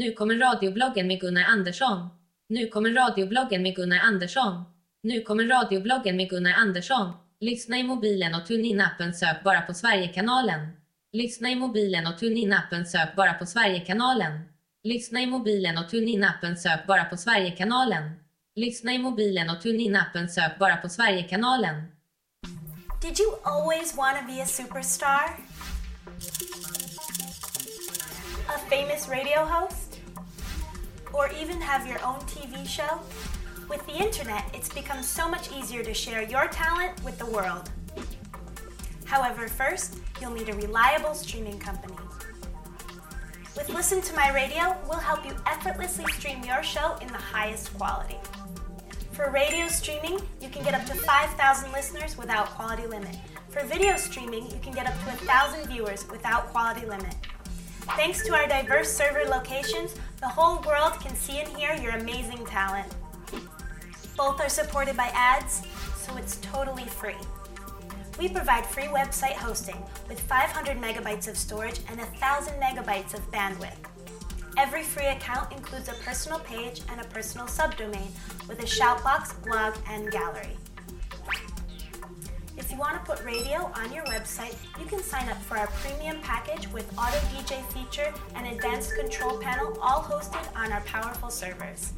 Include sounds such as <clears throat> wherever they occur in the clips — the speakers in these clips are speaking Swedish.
Nu kommer radiobloggen med Gunnar Andersson. Nu kommer radiobloggen med Gunnar Andersson. Nu kommer radiobloggen med Gunnar Andersson. Lyssna i mobilen och TuneIn-appen sök bara på Sverigekanalen. Lyssna i mobilen och TuneIn-appen sök bara på Sverigekanalen. Lyssna i mobilen och TuneIn-appen sök bara på Sverigekanalen. Lyssna i mobilen och TuneIn-appen sök bara på Sverigekanalen. Did you always want to be a superstar? A famous radio host? Or even have your own TV show? With the internet, it's become so much easier to share your talent with the world. However, first, you'll need a reliable streaming company. With Listen to My Radio, we'll help you effortlessly stream your show in the highest quality. For radio streaming, you can get up to 5,000 listeners without quality limit. For video streaming, you can get up to 1,000 viewers without quality limit. Thanks to our diverse server locations, the whole world can see and hear your amazing talent. Both are supported by ads, so it's totally free. We provide free website hosting with 500 megabytes of storage and 1,000 megabytes of bandwidth. Every free account includes a personal page and a personal subdomain with a shoutbox, blog, and gallery. If you want to put radio on your website, you can sign up for our premium package with auto DJ feature and advanced control panel, all hosted on our powerful servers.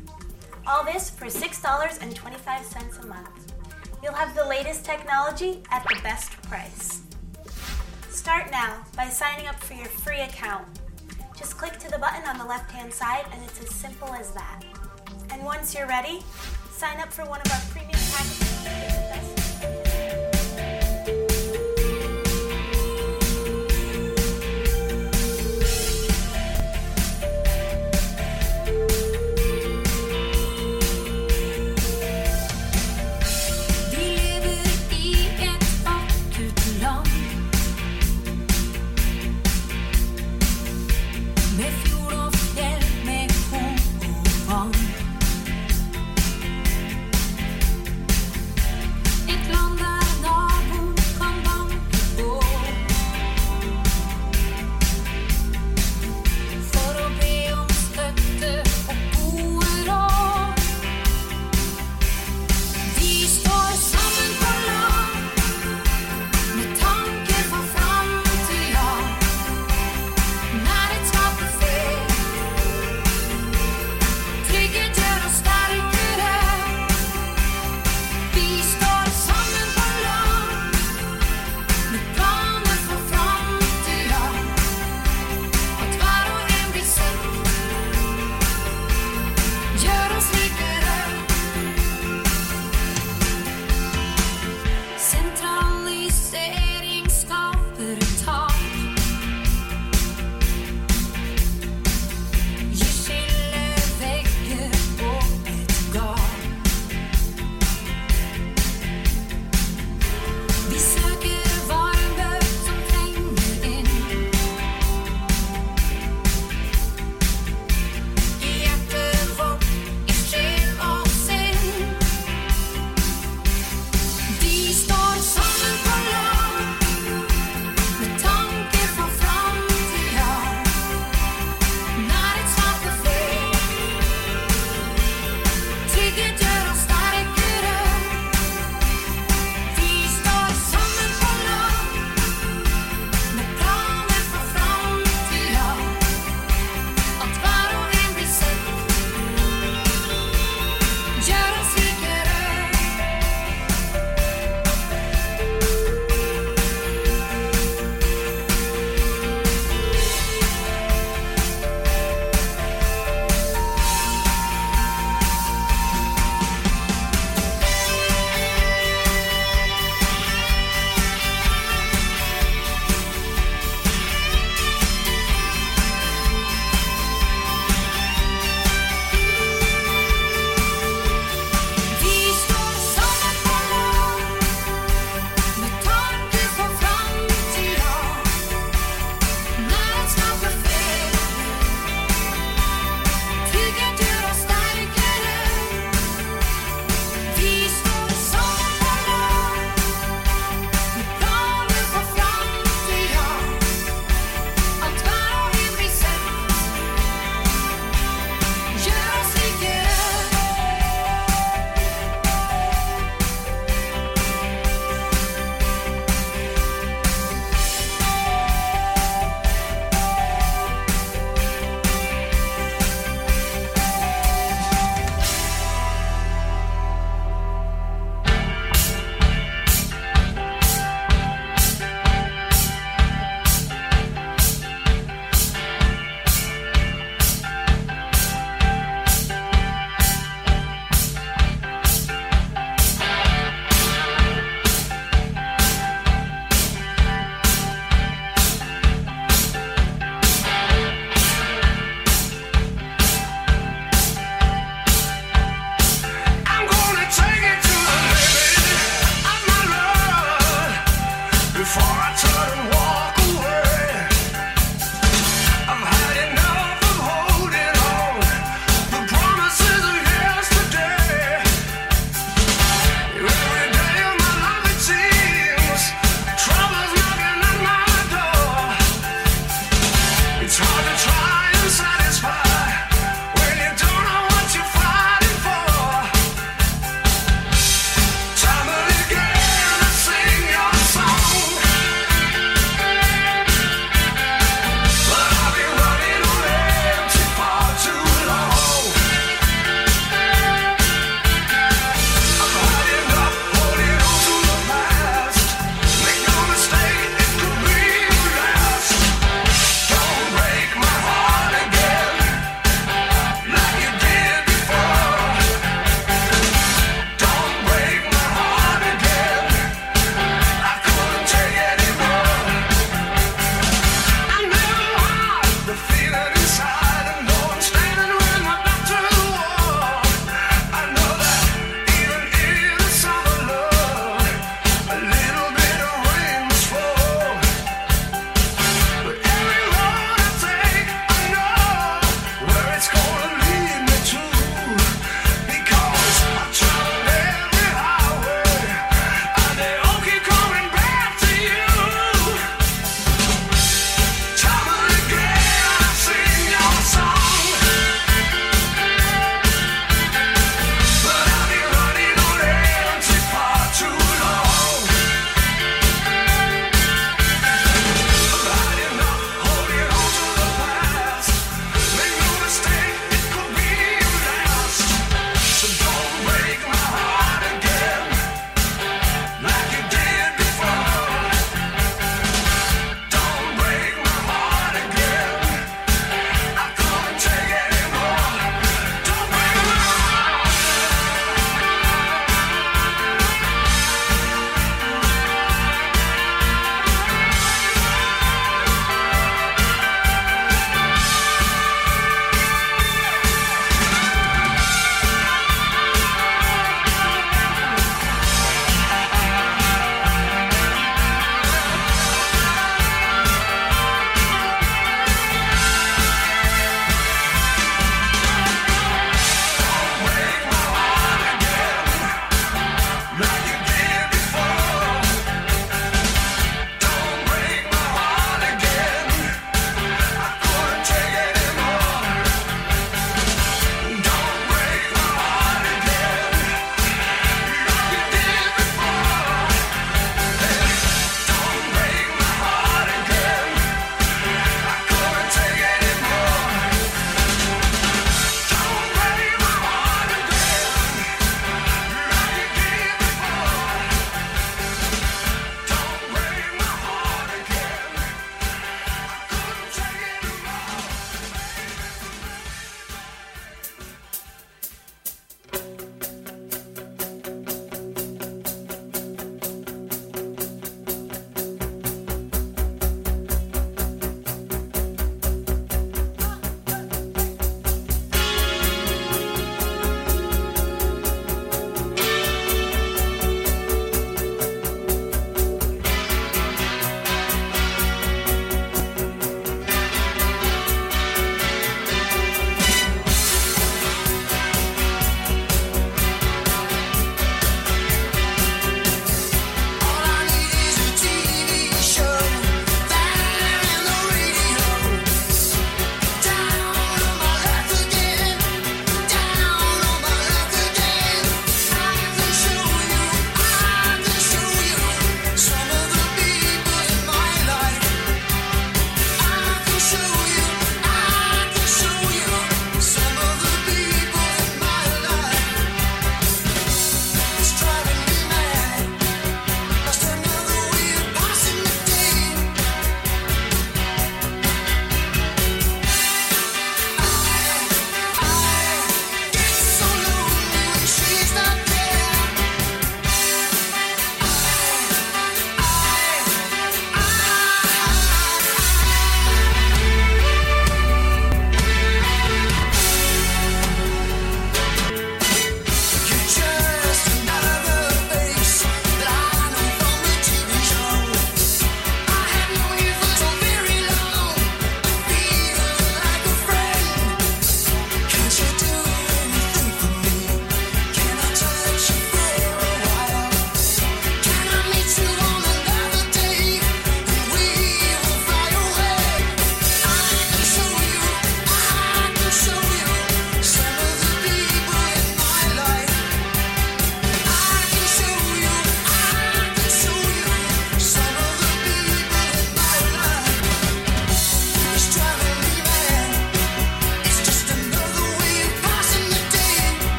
All this for $6.25 a month. You'll have the latest technology at the best price. Start now by signing up for your free account. Just click to the button on the left hand side, and it's as simple as that. And once you're ready, sign up for one of our premium packages.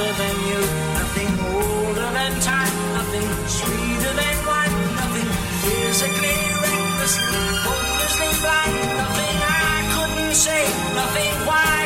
older than you, nothing older than time, nothing sweeter than wine, nothing physically recklessly, hopelessly blind, nothing I couldn't say, nothing why.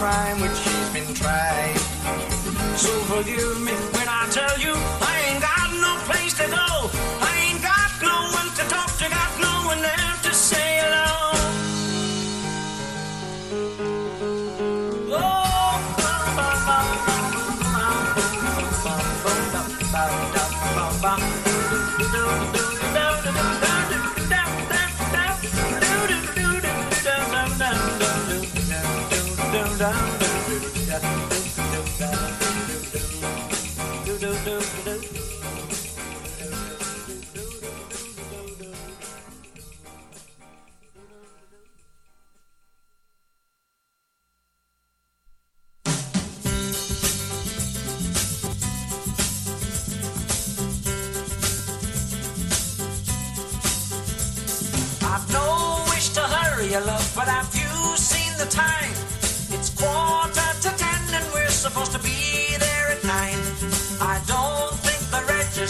Crime which he's been tried. So forgive me when I tell you I ain't got no place to go. I ain't got no one to talk to, got no one there to say hello. out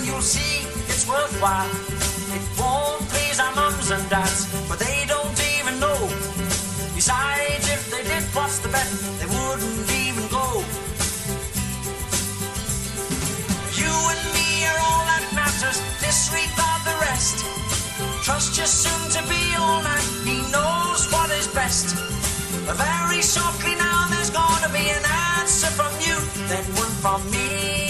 And you'll see it's worthwhile. It won't please our mums and dads, but they don't even know. Besides, if they did, what's the bet? They wouldn't even go. You and me are all that matters, disregard the rest. Trust your soon to be old man, he knows what is best. Very shortly now, there's gonna be an answer from you, then one from me.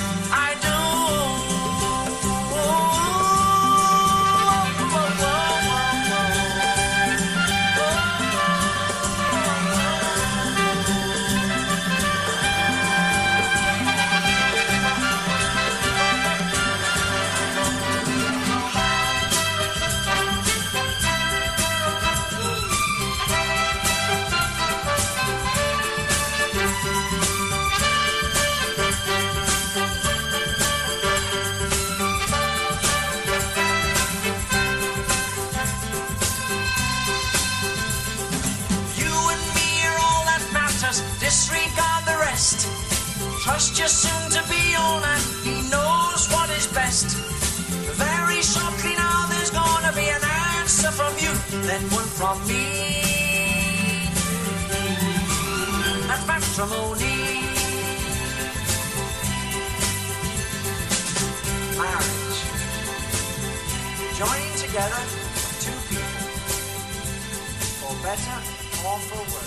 answer from you, then one from me. That's matrimony. Marriage. Joining together two people for better or for worse.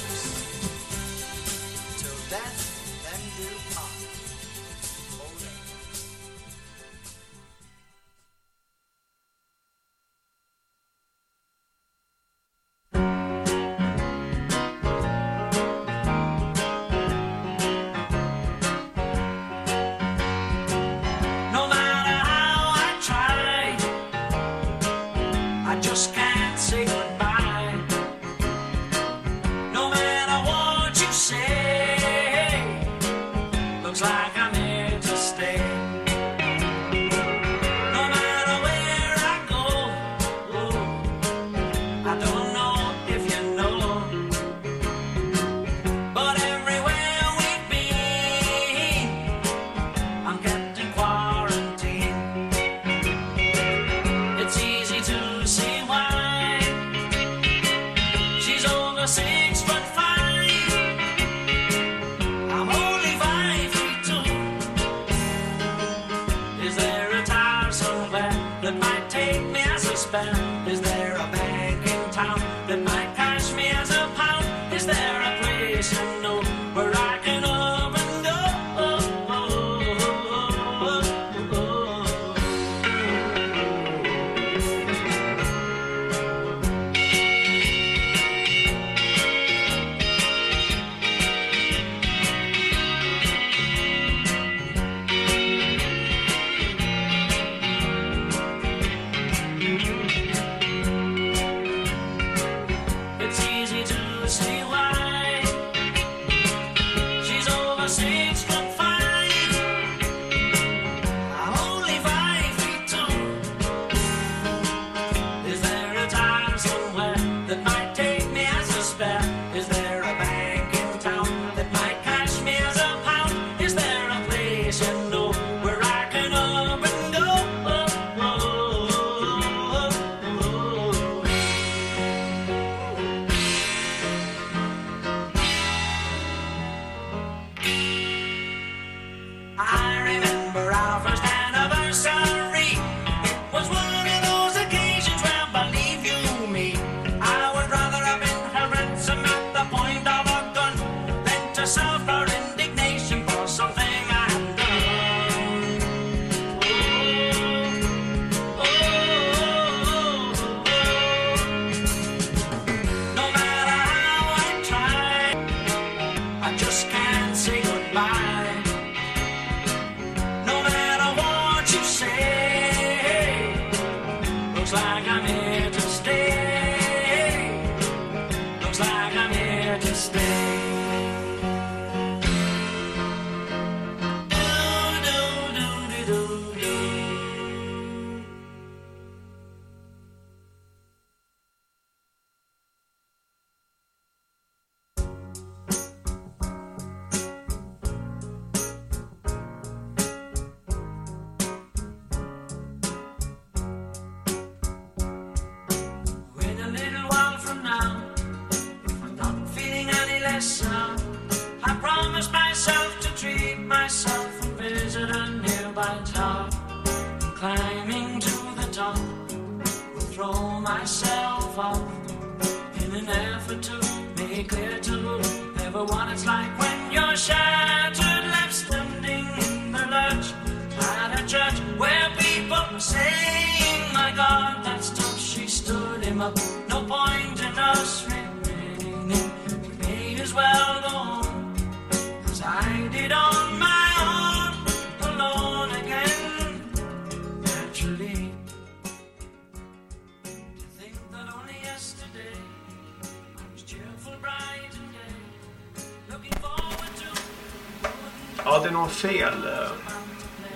fel.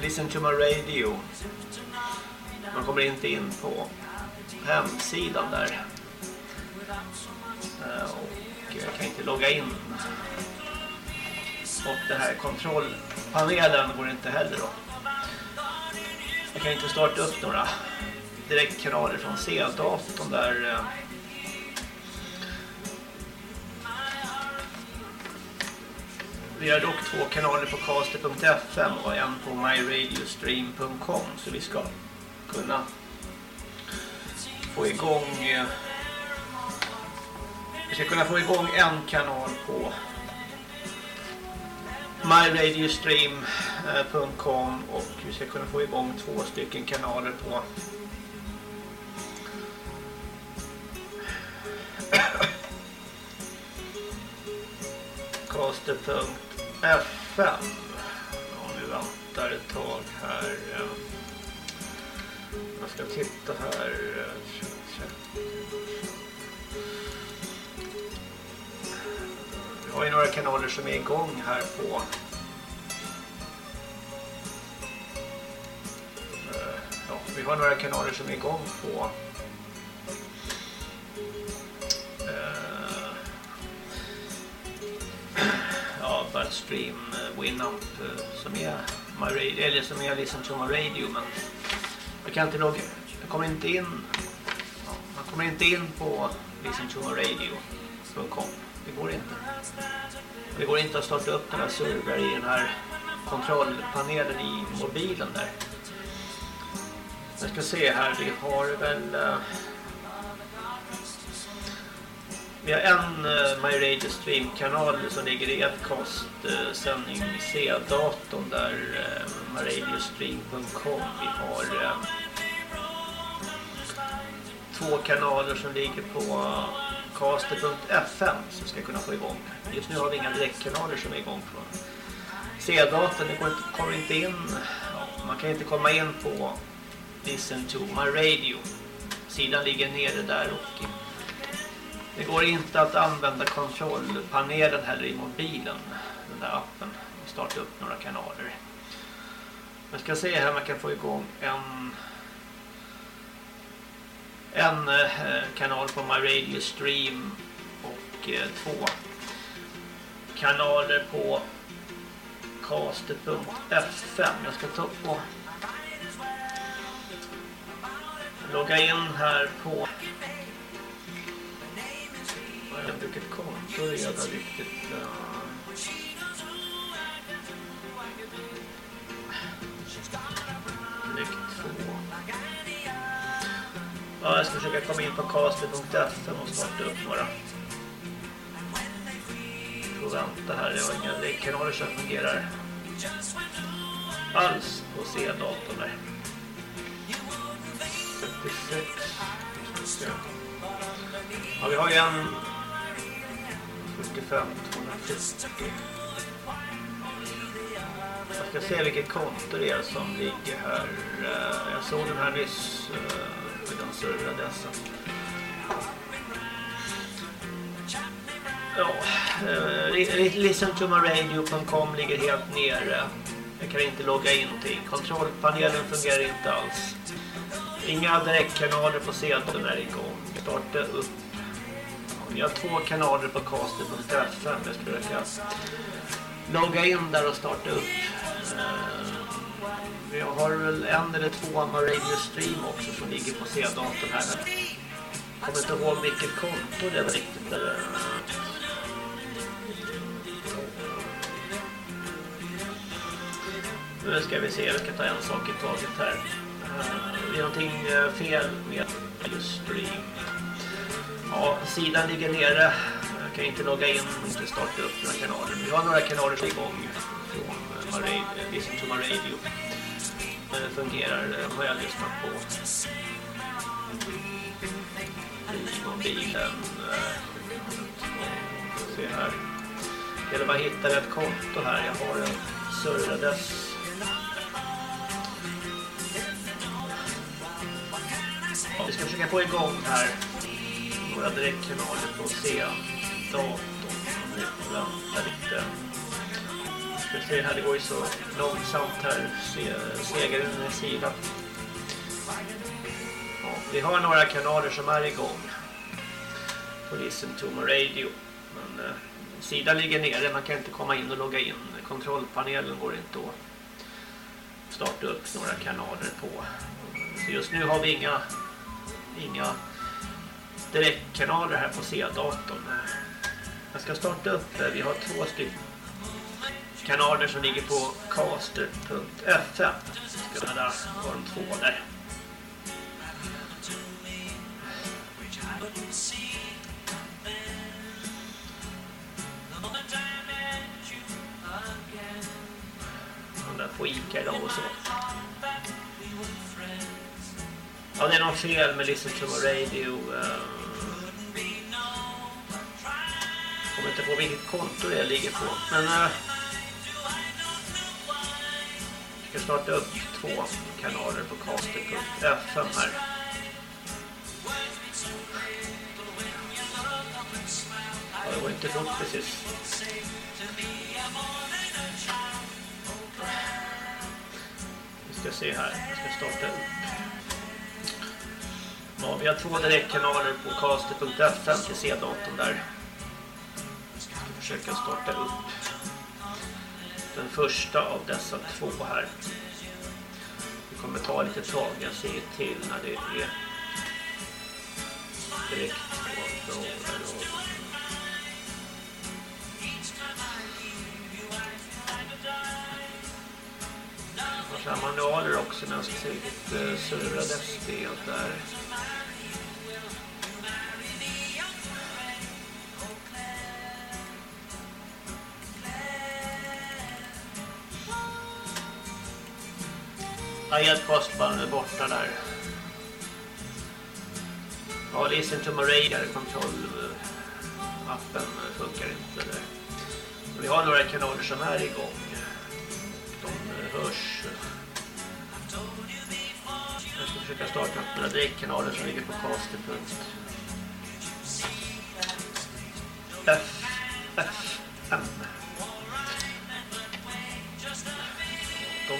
Listen to my radio. Man kommer inte in på hemsidan där. Eh, och jag kan inte logga in. Och den här kontrollpanelen går inte heller då. Jag kan inte starta upp några direktkanaler från C-datorn där eh, Vi har dock två kanaler på caster.fm och en på myradiostream.com så vi ska kunna få igång eh, vi ska kunna få igång en kanal på myradiostream.com eh, och vi ska kunna få igång två stycken kanaler på <coughs> caster.fm F5. Vi väntar ett tag här. Eh. Jag ska titta här. Eh. Vi har ju några kanaler som är igång här på eh, Ja, vi har några kanaler som är igång på av Stream eh, Winamp eh, som är My Radio, eller som är Listen to My Radio men jag kan inte logga, jag kommer inte in. Man kommer inte in på Listen to My Radio.com det går inte. Det går inte att starta upp den här server i den här kontrollpanelen i mobilen där. Jag ska se här, vi har väl... Eh, vi har en uh, My Radio Stream-kanal som ligger i Edcast-sändning C-datorn där eh, uh, myradiostream.com. Vi har uh, två kanaler som ligger på caster.fm som ska kunna få igång. Just nu har vi inga direktkanaler som är igång på C-datorn. Det går inte, kommer inte in. Ja, man kan inte komma in på Listen to my radio. Sidan ligger nere där och det går inte att använda kontrollpanelen heller i mobilen. Den där appen. Starta upp några kanaler. Jag ska se här om man kan få igång en en eh, kanal på My Radio Stream och eh, två kanaler på caster.fm. Jag ska ta upp och logga in här på jag är vilket konto är det riktigt eh, uh... Klick 2 Ja, jag ska försöka komma in på caster.fm och starta upp några. Får vänta här, jag har inga läggkanaler som fungerar alls på C-datorn där. 76... Ja, vi har ju en 45 240 Jag ska se vilket konto det är som ligger här eh, Jag såg den här nyss eh, med den serveradressen Ja, eh, listentomaradio.com ligger helt nere jag kan inte logga in någonting. Kontrollpanelen fungerar inte alls. Inga direktkanaler på sedeln är igång. Starta upp. Vi har två kanaler på caster.fm. Jag skulle försöka logga in där och starta upp. Eh, vi har väl en eller två med Radio Stream också som ligger på C-datorn här. Jag kommer inte ihåg vilket konto det var riktigt. Där. Nu ska vi se, jag ska ta en sak i taget här. Eh, det är någonting eh, fel med Radio stream. Ja, sidan ligger nere. Jag kan inte logga in och inte starta upp några kanaler. Vi har några kanaler som är igång från eh, Listen to My Radio. Eh, det eh, Fungerar, har jag lyssnat på. I mobilen. Se här. Det gäller bara att hitta rätt konto här. Jag har en surradress. Ja, vi ska försöka få igång här några direktkanaler på C-datorn. Nu vänta lite. Ska se här, det går ju så långsamt här. Se- Segaren är sidan. Ja, vi har några kanaler som är igång. På Listen to my radio. Men eh, sidan ligger nere, man kan inte komma in och logga in. Kontrollpanelen går inte att starta upp några kanaler på. Så just nu har vi inga inga direktkanaler här på C-datorn. Jag ska starta upp, vi har två stycken kanaler som ligger på caster.fm. Ska jag där ha de två där. De på Ica idag och så. Ja, det är något fel med Listen to my radio. eh. Kommer inte på vilket konto det ligger på. Men... Uh, ska starta upp två kanaler på caster.fm här. Ja, det var inte fort precis. Vi ska se här, jag ska starta upp. Ja, vi har två direktkanaler på caster.fm till C-datorn där. Försöka starta upp den första av dessa två här. Det kommer ta lite tag, jag ser till när det är direkt på Och Jag har manualer också när jag ska se lite surrade spel där. Ja, helt är borta där. Ja, listen to my radar kontrollappen funkar inte där. Vi har några kanaler som är igång. De hörs. Jag ska försöka starta upp några direktkanaler som ligger på caster.fm.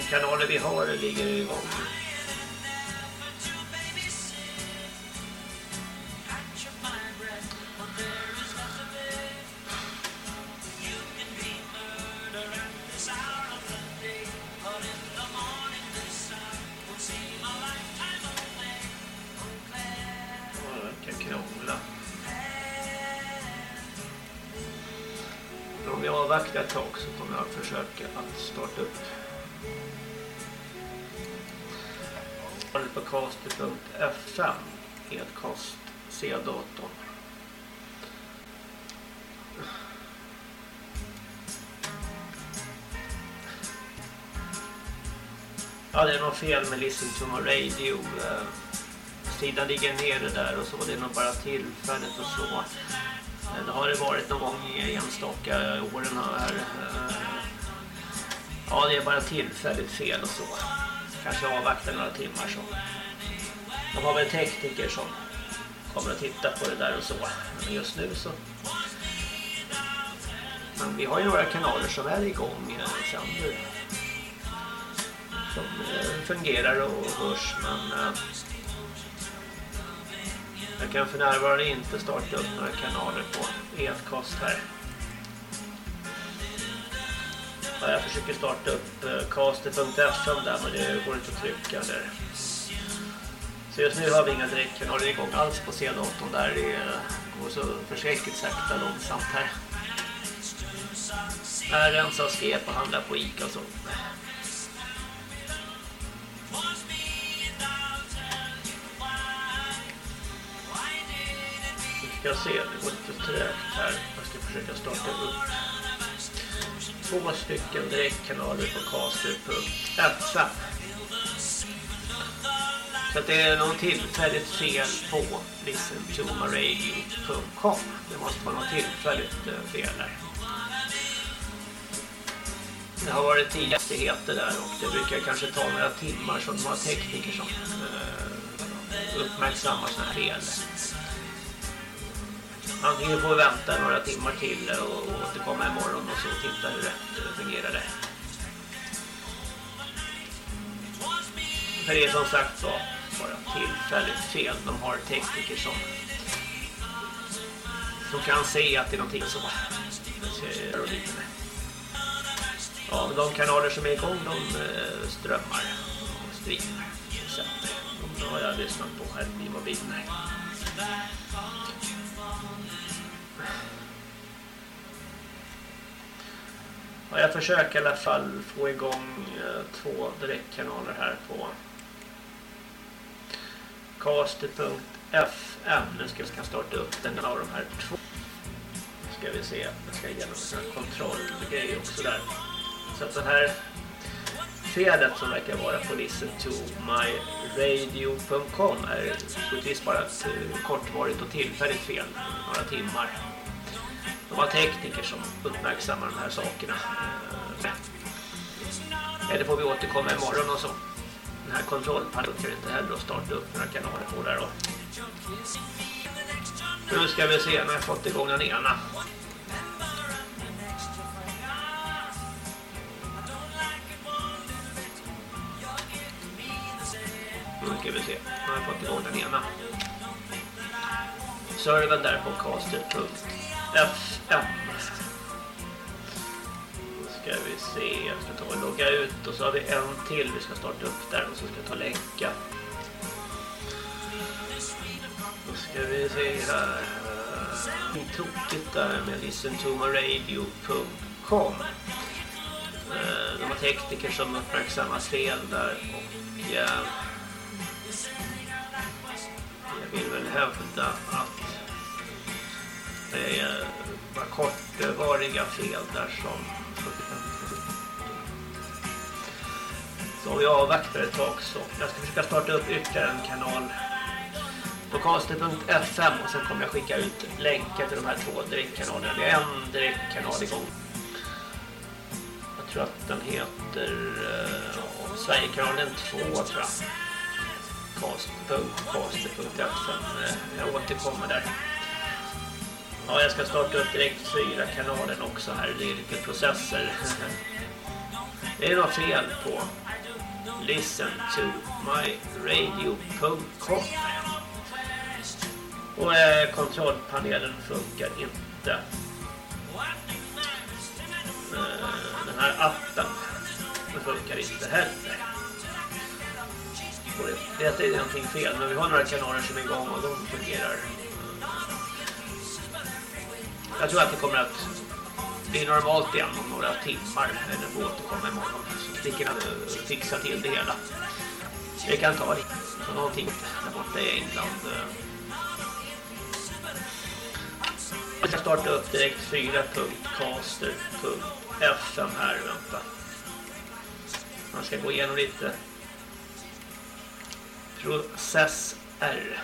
kanaler vi har ligger igång. Ja, det verkar krångla. Om vi avvaktar ett tag så kommer jag försöka att starta upp på caster.fm Edcast C-datorn. Ja, det är något fel med Listen to my radio. Eh, sidan ligger nere där och så. Det är nog bara tillfället och så. Eh, det har det varit någon gång i enstaka åren här. Eh, ja, det är bara tillfälligt fel och så. Kanske avvakta några timmar så. De har väl tekniker som kommer att titta på det där och så. Men just nu så... Men vi har ju några kanaler som är igång eh, sänder. Som eh, fungerar och hörs men... Eh, jag kan för närvarande inte starta upp några kanaler på Edcast här. Ja, jag försöker starta upp eh, caster.fm där men det går inte att trycka där. Så just nu har vi inga direktkanaler igång alls på C-datorn där. Det går så förskräckligt sakta långsamt här. Jag rensar skräp och handlar på Ica och så. Vi ska se, det går lite trögt här. Jag ska försöka starta upp två stycken direktkanaler på caster.fm. Så att det är något tillfälligt fel på listentomaradio.com. Det måste vara något tillfälligt eh, fel där. Det har varit tidigheter där och det brukar kanske ta några timmar som de har tekniker som eh, uppmärksammar sådana här fel. Antingen får vi vänta några timmar till och återkomma imorgon och så titta hur det fungerar det. För det är som sagt så bara tillfälligt fel. De har tekniker som som kan se att det är någonting som ser och med. Ja, men de kanaler som är igång de eh, strömmar och streamar. Så eh, de har jag lyssnat på här i mobilen. Ja, jag försöker i alla fall få igång eh, två direktkanaler här på caster.fm. Nu ska jag starta upp den av de här två. Ska vi se, jag ska igenom en kontrollgrej också där. Så att det här felet som verkar vara på ”Listen to myradio.com” är troligtvis bara ett eh, kortvarigt och tillfälligt fel, några timmar. De har tekniker som uppmärksammar de här sakerna. Eh, Eller får vi återkomma imorgon och så. Den här kontrollpanelen kan inte heller att starta upp några kanaler på där då. Nu ska vi se när jag fått igång den ena. Nu ska vi se. Nu har jag fått igång den ena. serven där på caster.fm Då ska vi se. Jag ska ta och logga ut och så har vi en till vi ska starta upp där och så ska jag ta och länka. Då ska vi se här. Det är tokigt där med listentomaradio.com eh, De har tekniker som uppmärksammar fel där och eh, jag vill väl hävda det är bara kortvariga fel där som så vi avvaktar ett tag så jag ska försöka starta upp ytterligare en kanal på caster.fm och sen kommer jag skicka ut länkar till de här två direktkanalerna. Vi har en direktkanal igång. Jag tror att den heter uh, Sverigekanalen 2 tror jag. Caster.fm. Jag återkommer där. Ja, jag ska starta upp direkt fyra kanalen också här. Det är lite processer. <laughs> Det är något fel på listen to myradio.com och eh, kontrollpanelen funkar inte. Eh, den här appen den funkar inte heller. Och det, det är någonting fel, men vi har några kanaler som är igång och de fungerar. Jag tror att det kommer att bli normalt igen om några timmar eller få återkomma imorgon. Så sticker kan fixa till det hela. Det kan ta lite. Så någonting där borta i England. Eh. Jag ska starta upp direkt 4.caster.fm här, vänta. Man ska gå igenom lite processer.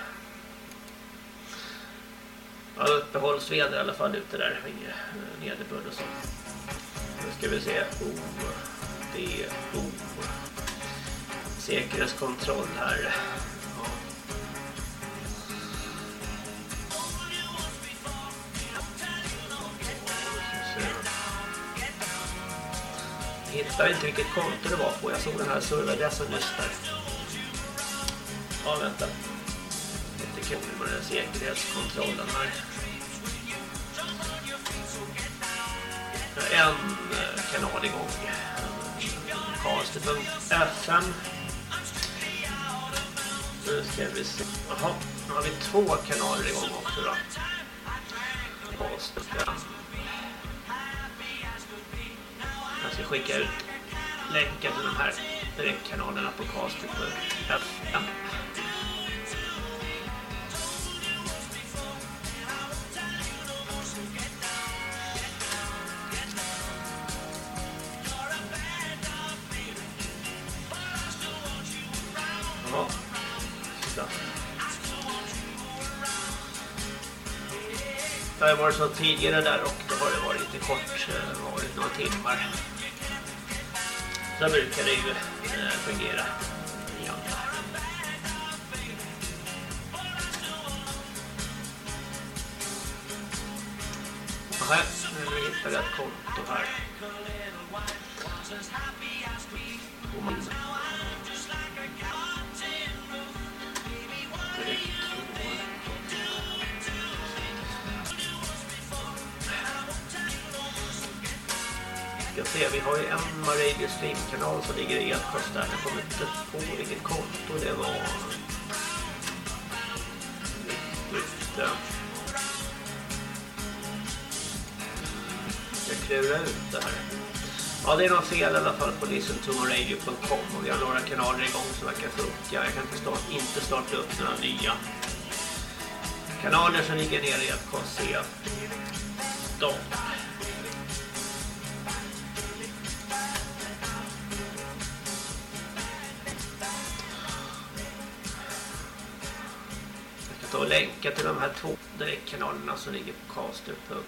Ja, uppehållsväder i alla fall ute där, inget eh, nederbörd och så. Nu ska vi se. O, D, O. Säkerhetskontroll här. Ja. Jag hittar inte vilket konto det var på. Jag såg den här serveradressen nyss där. Ja, vänta. Lite kul säkerhetskontrollen här. En kanal igång. Karlstad.fm Nu ska vi se. Jaha, nu har vi två kanaler igång också då. Karlstad.fm Jag ska skicka ut länkar till de här direktkanalerna på Karlstad.fm Ja. Det har varit så tidigare där och då har det varit lite kort, eh, varit några timmar. Så brukar det ju eh, fungera igen. Nähä, nu hittar jag ett konto här. Ska se, vi har ju en Radio Stream-kanal som ligger i e-post där. Jag kommer inte på vilket konto det var. Riktigt. Jag klurar ut det här. Ja, det är något fel i alla fall på listentomoradio.com och vi har några kanaler igång som verkar funka. Jag kan inte starta, inte starta upp några nya kanaler som ligger nere i att se Stopp. Jag och länka till de här två direktkanalerna som ligger på caster.fm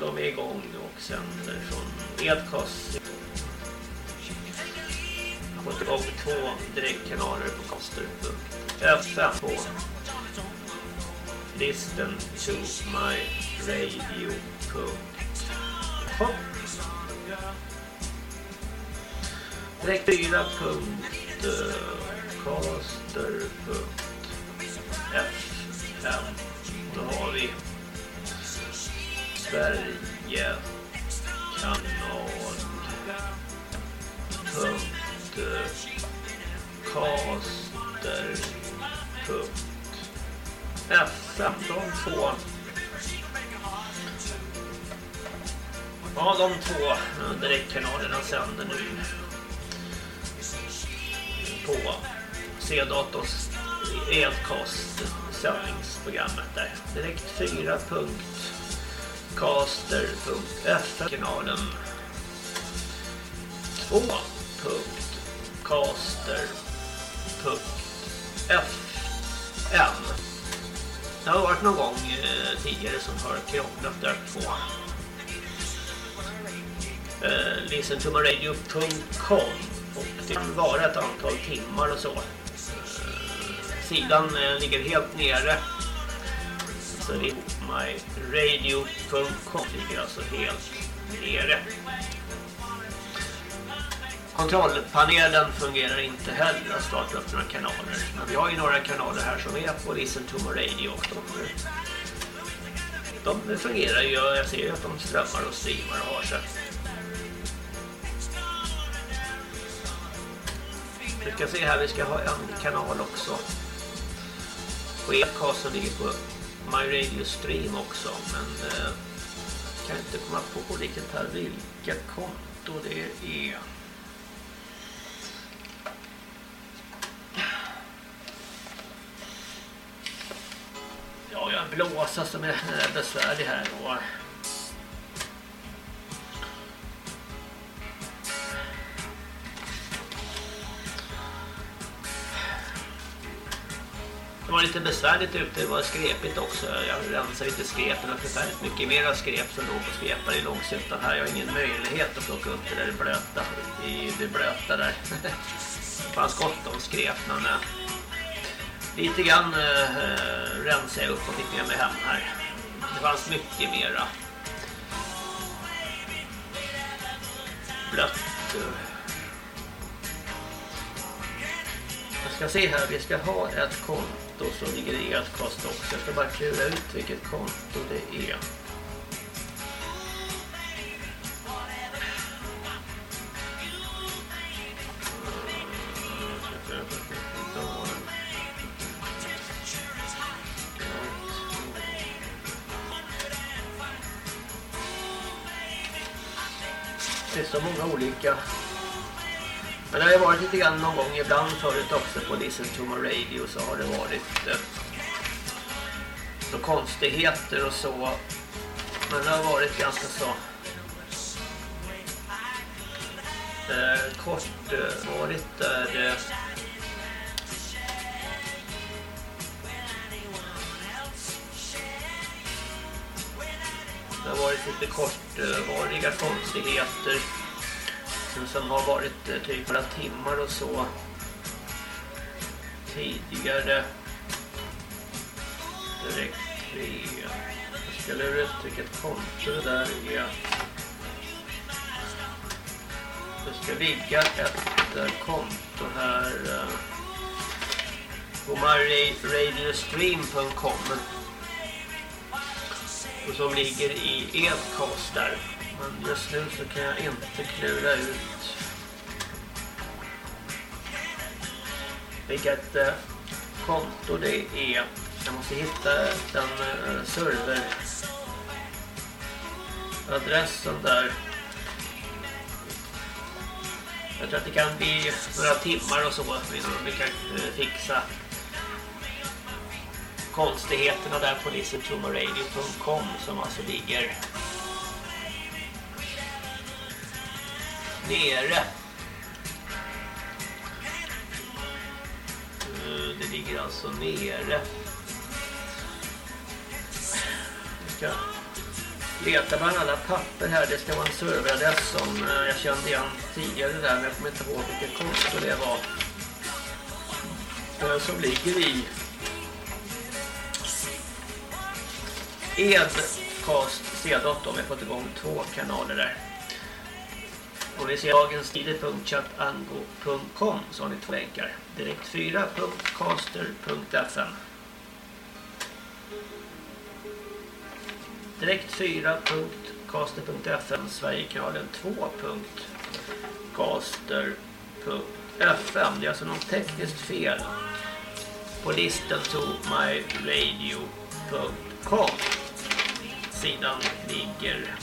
de är igång och sänder från Edcast. Jag har fått igång två direktkanaler på caster.fm. på listen to my radio. Direkt 4.caster.fm Då har vi Sverige kanal punkt caster punkt. FM de två. Ja, de två direktkanalerna sänder nu på C-dators Elcast sändningsprogrammet där. Direkt 4.caster.fm kanalen 2.caster.fm Det har varit någon gång eh, tidigare som har krånglat där på eh, listentomaradio.com och det kan vara ett antal timmar och så. Sidan eh, ligger helt nere. Så det är myradio.com ligger alltså helt nere. Kontrollpanelen fungerar inte heller att starta upp några kanaler. Men vi har ju några kanaler här som är på Listen to My Radio och de, de fungerar ju. Jag ser ju att de strömmar och streamar och har sig. Vi ska se här, vi ska ha en kanal också. Och Elcasten ligger på My Radio Stream också. Men eh, kan inte komma på vilket här, vilket konto det är. Ja, jag har en blåsa som är besvärlig här. Och Det var lite besvärligt ute, det var skräpigt också. Jag rensade lite skräp, och det var förfärligt mycket mer skräp som låg och skräpade i långsiktan här. Jag har ingen möjlighet att plocka upp det där blöta, i det blöta där. Det fanns gott om skräp, men eh, lite grann äh, rensade jag upp och fick med mig hem här. Det fanns mycket mera blött. Eh. Jag ska se här, vi ska ha ett konto som ligger i Elkost också. Jag ska bara klura ut vilket konto det är. Det är så många olika men det har ju varit lite grann någon gång ibland förut också på Listen to my radio så har det varit eh, så konstigheter och så. Men det har varit ganska så eh, kort eh, varit där eh, det har varit lite kortvariga konstigheter som har varit eh, typ några timmar och så tidigare. Direkt tre. Jag ska lura ut vilket konto det där är Jag ska ligga ett eh, konto här eh, på myradiostream.com och som ligger i Edcast där men just nu så kan jag inte klura ut vilket eh, konto det är. Jag måste hitta den eh, serveradressen där. Jag tror att det kan bli några timmar och så innan vi kan eh, fixa konstigheterna där på listentomaradio.com som alltså ligger nere. Eh, det ligger alltså nere. Vi ska leta bland alla papper här. Det ska vara en serveradress som eh, jag kände igen tidigare där men jag kommer inte ihåg vilket konto det var. Eh, som ligger i Edcast C-dot Vi har fått igång två kanaler där. Och vi ser dagenstider.chatango.com så har ni två länkar. Direkt4.caster.fm Direkt4.caster.fm Sverigekanalen 2.caster.fm Det är alltså något tekniskt fel. På listan to myradio.com Sidan ligger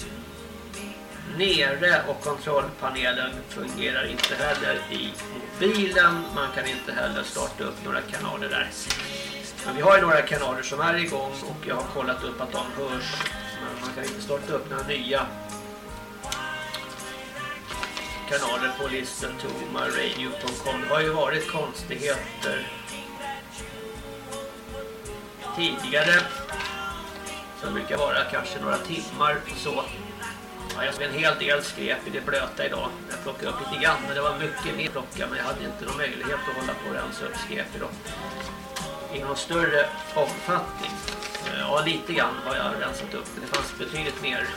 nere och kontrollpanelen fungerar inte heller i mobilen. Man kan inte heller starta upp några kanaler där. Men vi har ju några kanaler som är igång och jag har kollat upp att de hörs. Men man kan inte starta upp några nya kanaler på listan to myradio.com. Det har ju varit konstigheter tidigare. Som brukar vara kanske några timmar så. Ja, jag såg en hel del skräp i det blöta idag. Jag plockade upp lite grann, men det var mycket mer plocka. Men jag hade inte någon möjlighet att hålla på och rensa upp skräp idag. I någon större omfattning. Eh, ja, lite grann har jag rensat upp. Men det fanns betydligt mer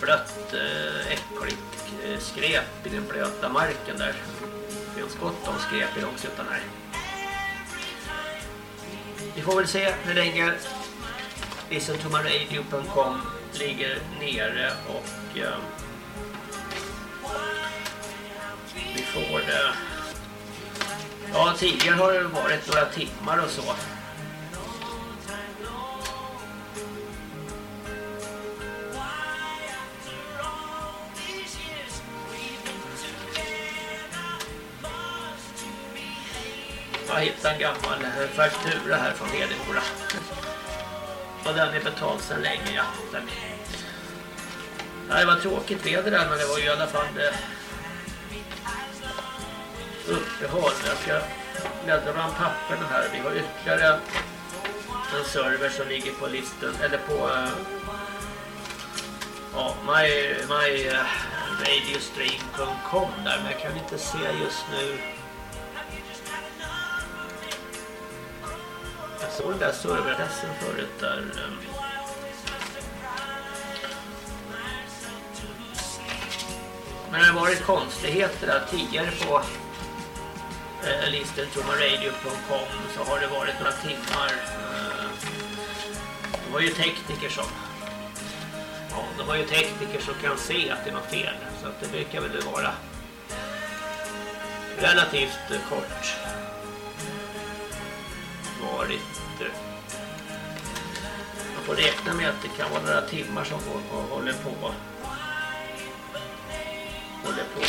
blött, eh, äckligt eh, skräp i den blöta marken där. Det finns gott om skräp i långsuttan här. Vi får väl se hur länge listentomaradio.com ligger nere och eh, vi får eh, ja tidigare har det varit några timmar och så Jag hittade en gammal eh, faktura här från Hedemora. Och den är betald sedan länge, ja. Den. Det var tråkigt väder där, men det var ju i alla fall eh, uppehåll. Jag ska bläddra bland papperna här. Vi har ytterligare en server som ligger på listan, eller på eh, ja, my, my eh, uh, radiostream.com där, men jag kan inte se just nu såg den där serveradressen förut där. Ehm? Men det har varit konstigheter där tidigare på eh, listan radio.com så har det varit några timmar. Eh, det var ju tekniker som ja, de var ju tekniker som kan se att det var fel. Så att det brukar väl vara relativt eh, kort varit får räkna med att det kan vara några timmar som folk håller på. Håller på.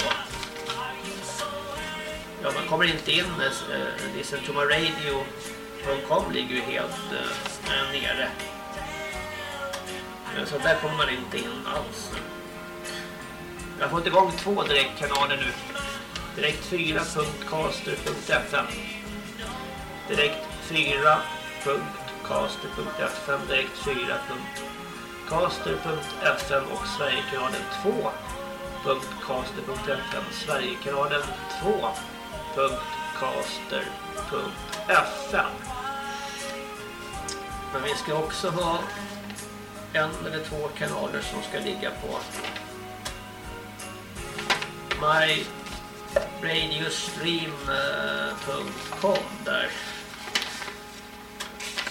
Ja, man kommer inte in. Eh, äh, eh, listentomaradio.com ligger ju helt äh, nere. Så där kommer man inte in alls. Jag har fått igång två direktkanaler nu. Direkt4.caster.fm Direkt4.caster.fm caster.fm direkt 4.caster.fm och Sverigekanalen 2.caster.fm Sverigekanalen 2.caster.fm Men vi ska också ha en eller två kanaler som ska ligga på myradiostream.com eh, där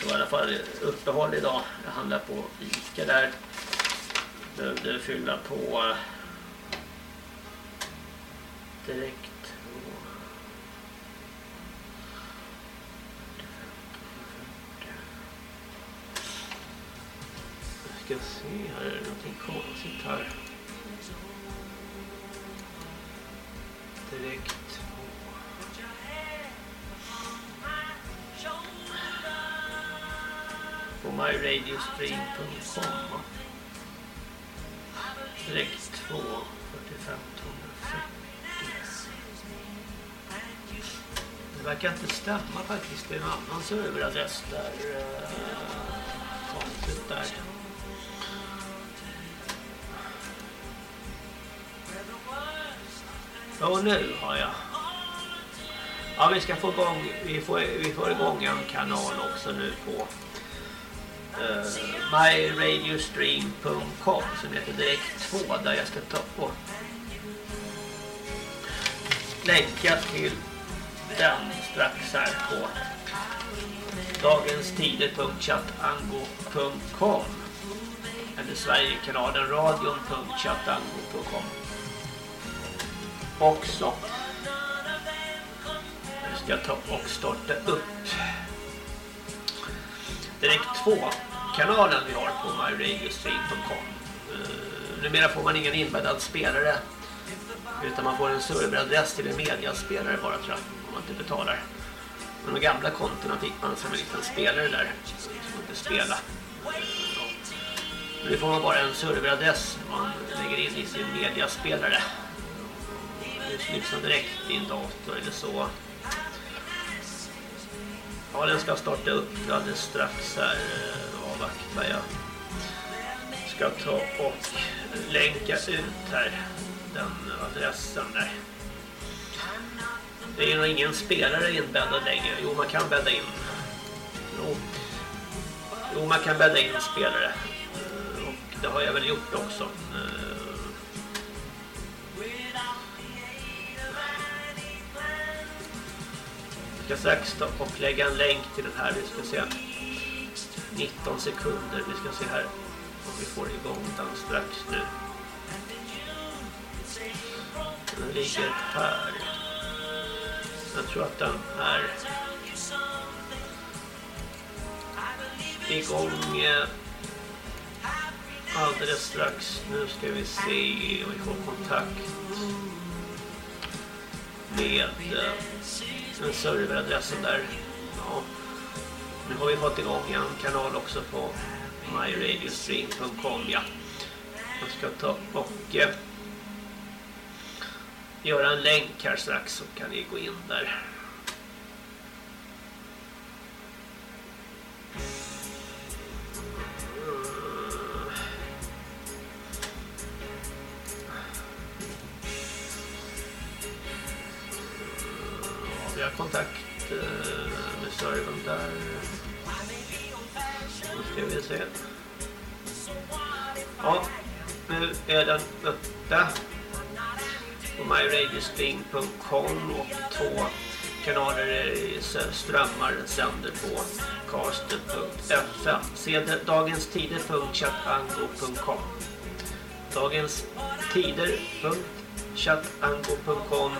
det var i alla fall uppehåll idag. Jag handlade på Ica där. Behövde fylla på eh, direkt. Jag ska se här, är det någonting konstigt här? Direkt. på myradiostream.com direkt 2 45 240 Det verkar inte stämma faktiskt. Det är en annan serveradress där eh, konstigt där. Ja, nu har jag. Ja, vi ska få igång, vi får, vi får igång en kanal också nu på Eh, myradiostream.com som heter direkt 2 där jag ska ta och länka till den strax här på dagenstider.chattango.com eller Sverigekanalen radion.chattango.com också. Nu ska jag ta och starta upp direkt 2 kanalen vi har på myradiostream.com eh, numera får man ingen inbäddad spelare utan man får en serveradress till en mediaspelare bara tror jag om man inte betalar. Men de gamla kontona fick man som en liten spelare där som inte spela. Nu får man bara en serveradress man lägger in i sin mediaspelare. Lyssna direkt i en dator eller så ja den ska starta upp alldeles strax här eh, avvaktar jag ska ta och länka ut här den adressen där det är nog ingen spelare inbäddad längre. Jo, man kan bädda in. Jo, jo man kan bädda in spelare. Och det har jag väl gjort också. Vecka ska strax och lägga en länk till den här. Vi ska se. 19 sekunder. Vi ska se här om vi får igång den strax nu. Den ligger här. Jag tror att den är igång eh, alldeles strax. Nu ska vi se om vi får kontakt med eh, den serveradressen där. Ja. Nu har vi fått igång en kanal också på myradiostream.com ja. Jag ska ta och eh, göra en länk här strax så kan ni gå in där. Ja, vi har kontakt eh, med servern där. Nu ska vi se. Ja, nu är den uppe på myradiostream.com och två kanaler strömmar sänder på caster.fm. Se dagenstider.chatango.com dagenstider.chatango.com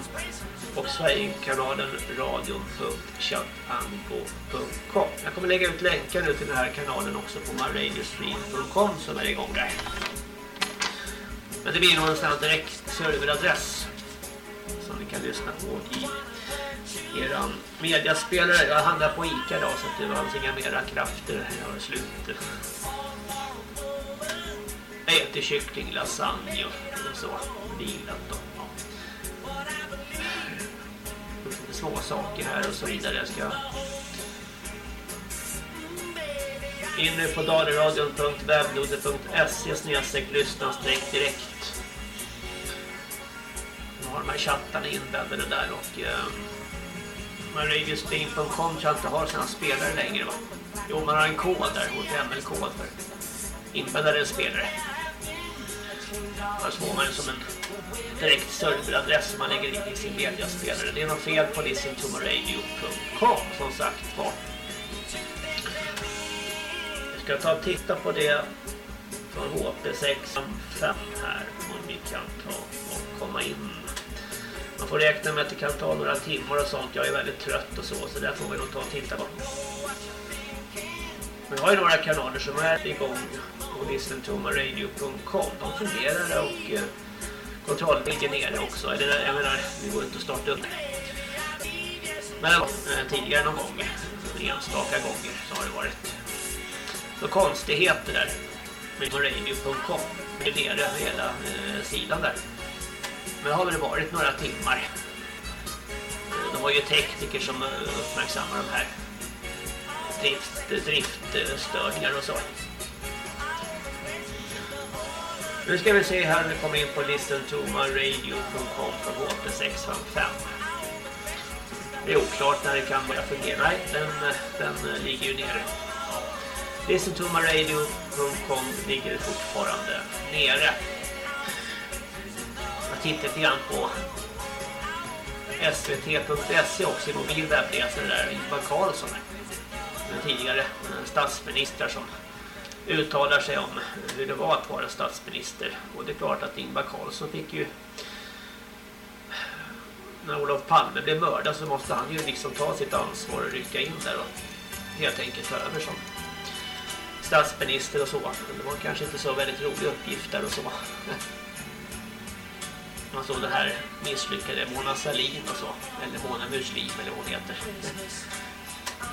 och Sverigekanalen radion.chatango.com Jag kommer lägga ut länkar nu till den här kanalen också på myradiostream.com som är igång där. Men det blir nog en sån här direkt serveradress som ni kan lyssna på i eran mediaspelare. Jag handlar på Ica idag så att det fanns inga mera krafter. Jag har slut. Jag äter kyckling, lasagne och så. Vilat då. Små saker här och så vidare. Jag ska in nu på daleradion.webloder.se snedstreck lyssna direkt. Nu har de här chattarna inbäddade där och eh, radiostream.com tror jag inte har sina spelare längre va? Jo, man har en kod där, HTML-kod för inbäddade spelare. Annars får man som en direkt serveradress som man lägger in i sin mediaspelare. Det är något fel på listentomaradio.com som sagt var. Vi ska ta och titta på det från HP65 här om vi kan ta och komma in. Man får räkna med att det kan ta några timmar och sånt. Jag är väldigt trött och så, så där får vi nog ta och titta på. Vi har ju några kanaler som är igång på listentomaradio.com. De fungerar och eh, kontrollen ligger nere också. Eller jag menar, det går inte att starta upp. Men eh, tidigare någon gång, enstaka gånger, så har det varit några konstigheter där med radio.com. Det är nere hela eh, sidan där. Men det har väl varit några timmar. Eh, de har ju tekniker som eh, uppmärksammar de här drift, driftstörningar och så. Nu ska vi se här, vi kommer in på listentomaradio.com från HP655. Det är oklart när det kan börja fungera. Nej, den, den eh, ligger ju nere. Listentomaradio.com ligger fortfarande nere. Jag tittar lite grann på svt.se också i mobil webbläsare där. Ingvar Carlsson, den tidigare eh, statsminister som uttalar sig om hur det var att vara statsminister. Och det är klart att Ingvar Carlsson fick ju när Olof Palme blev mördad så måste han ju liksom ta sitt ansvar och rycka in där och helt enkelt ta över som statsminister och så. Men det var kanske inte så väldigt roliga uppgifter och så. <laughs> Man såg det här misslyckade Mona Sahlin och så. Eller Mona Muslim eller vad hon heter. <laughs>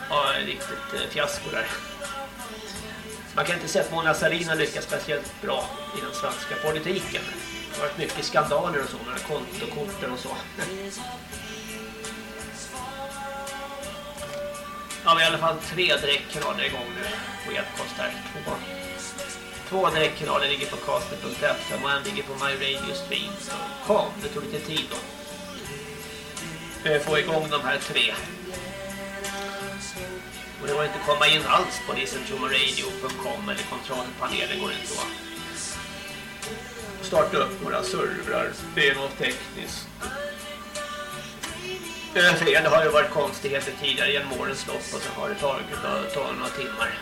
Ja, riktigt eh, fiasko där. Man kan inte säga att Mona Sahlin har lyckats speciellt bra i den svenska politiken. Det har varit mycket skandaler och så med kontokorten och så. Ja, vi har i alla fall tre direktkanaler igång nu på Edkost här. Två, två direktkanaler ligger på caster.fm och en ligger på myradiostream.com. Det tog lite tid att få igång de här tre. Och det var inte komma in alls på listentomaradio.com eller kontrollpanelen går inte att starta upp några servrar. Det är något tekniskt. Det har ju varit konstigheter tidigare genom årens lopp och så har det tagit, tagit några timmar.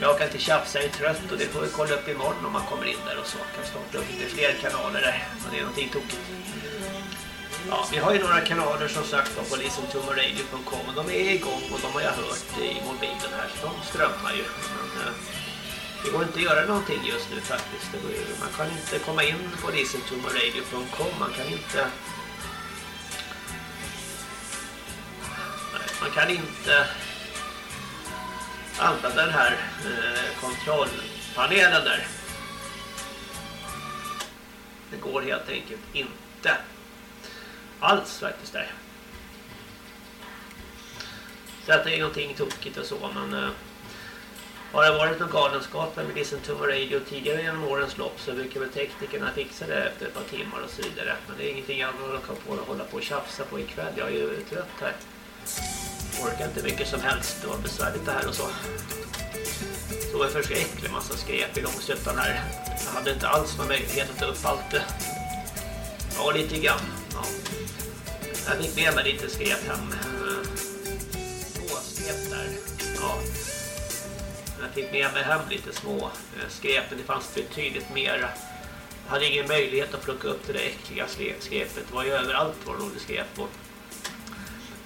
Jag kan inte tjafsa, jag är trött och det får vi kolla upp imorgon om man kommer in där och så. Kan starta upp lite fler kanaler där. Men det är någonting tokigt. Ja, vi har ju några kanaler som sagt på listentomaradio.com och de är igång och de har jag hört i mobilen här så de strömmar ju. Men, eh, det går inte att göra någonting just nu faktiskt. Det går, man kan inte komma in på listentomaradio.com. Man kan inte... Nej, man kan inte använda den här eh, kontrollpanelen där. Det går helt enkelt inte alls faktiskt där. Så att det är någonting tokigt och så men eh, har det varit någon galenskap med Listen to Radio tidigare genom årens lopp så brukar väl teknikerna fixa det efter ett par timmar och så vidare. Men det är ingenting annat att kan på att hålla på och tjafsa på ikväll. Jag är ju trött här. Orkar inte mycket som helst. Det var besvärligt det här och så. Så en förskräcklig massa skräp i långsuttan här. Jag hade inte alls någon möjlighet att ta upp allt det. Ja, lite grann. Ja. Jag fick med mig lite skräp hem. Småskräp där. Ja. Jag fick med mig hem lite små eh, skräp, men det fanns betydligt mer. Jag hade ingen möjlighet att plocka upp det där äckliga sle- skräpet. Det var ju överallt var det låg det skräp. Och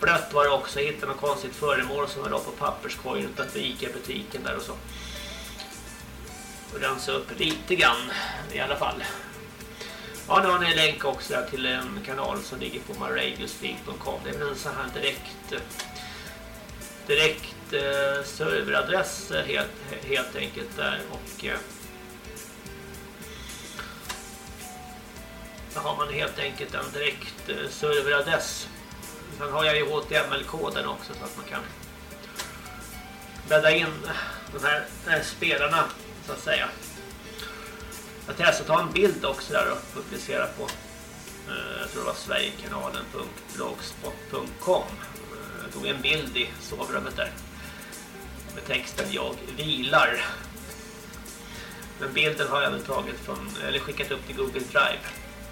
blött var det också. Jag hittade något konstigt föremål som var då på papperskorgen utanför Ica-butiken där och så. Och rensa upp lite grann i alla fall. Ja, nu har ni en länk också där till en kanal som ligger på maradiostream.com. Det är väl en sån här direkt direkt eh, serveradress helt, helt enkelt där och eh, då har man helt enkelt en direkt eh, serveradress. Sen har jag ju HTML-koden också så att man kan bädda in de här eh, spelarna så att säga. Jag testade att ta en bild också där och publicera på eh, jag tror det var sverigekanalen.blogspot.com eh, Jag tog en bild i sovrummet där med texten jag vilar. Men bilden har jag väl tagit från, eller skickat upp till Google Drive.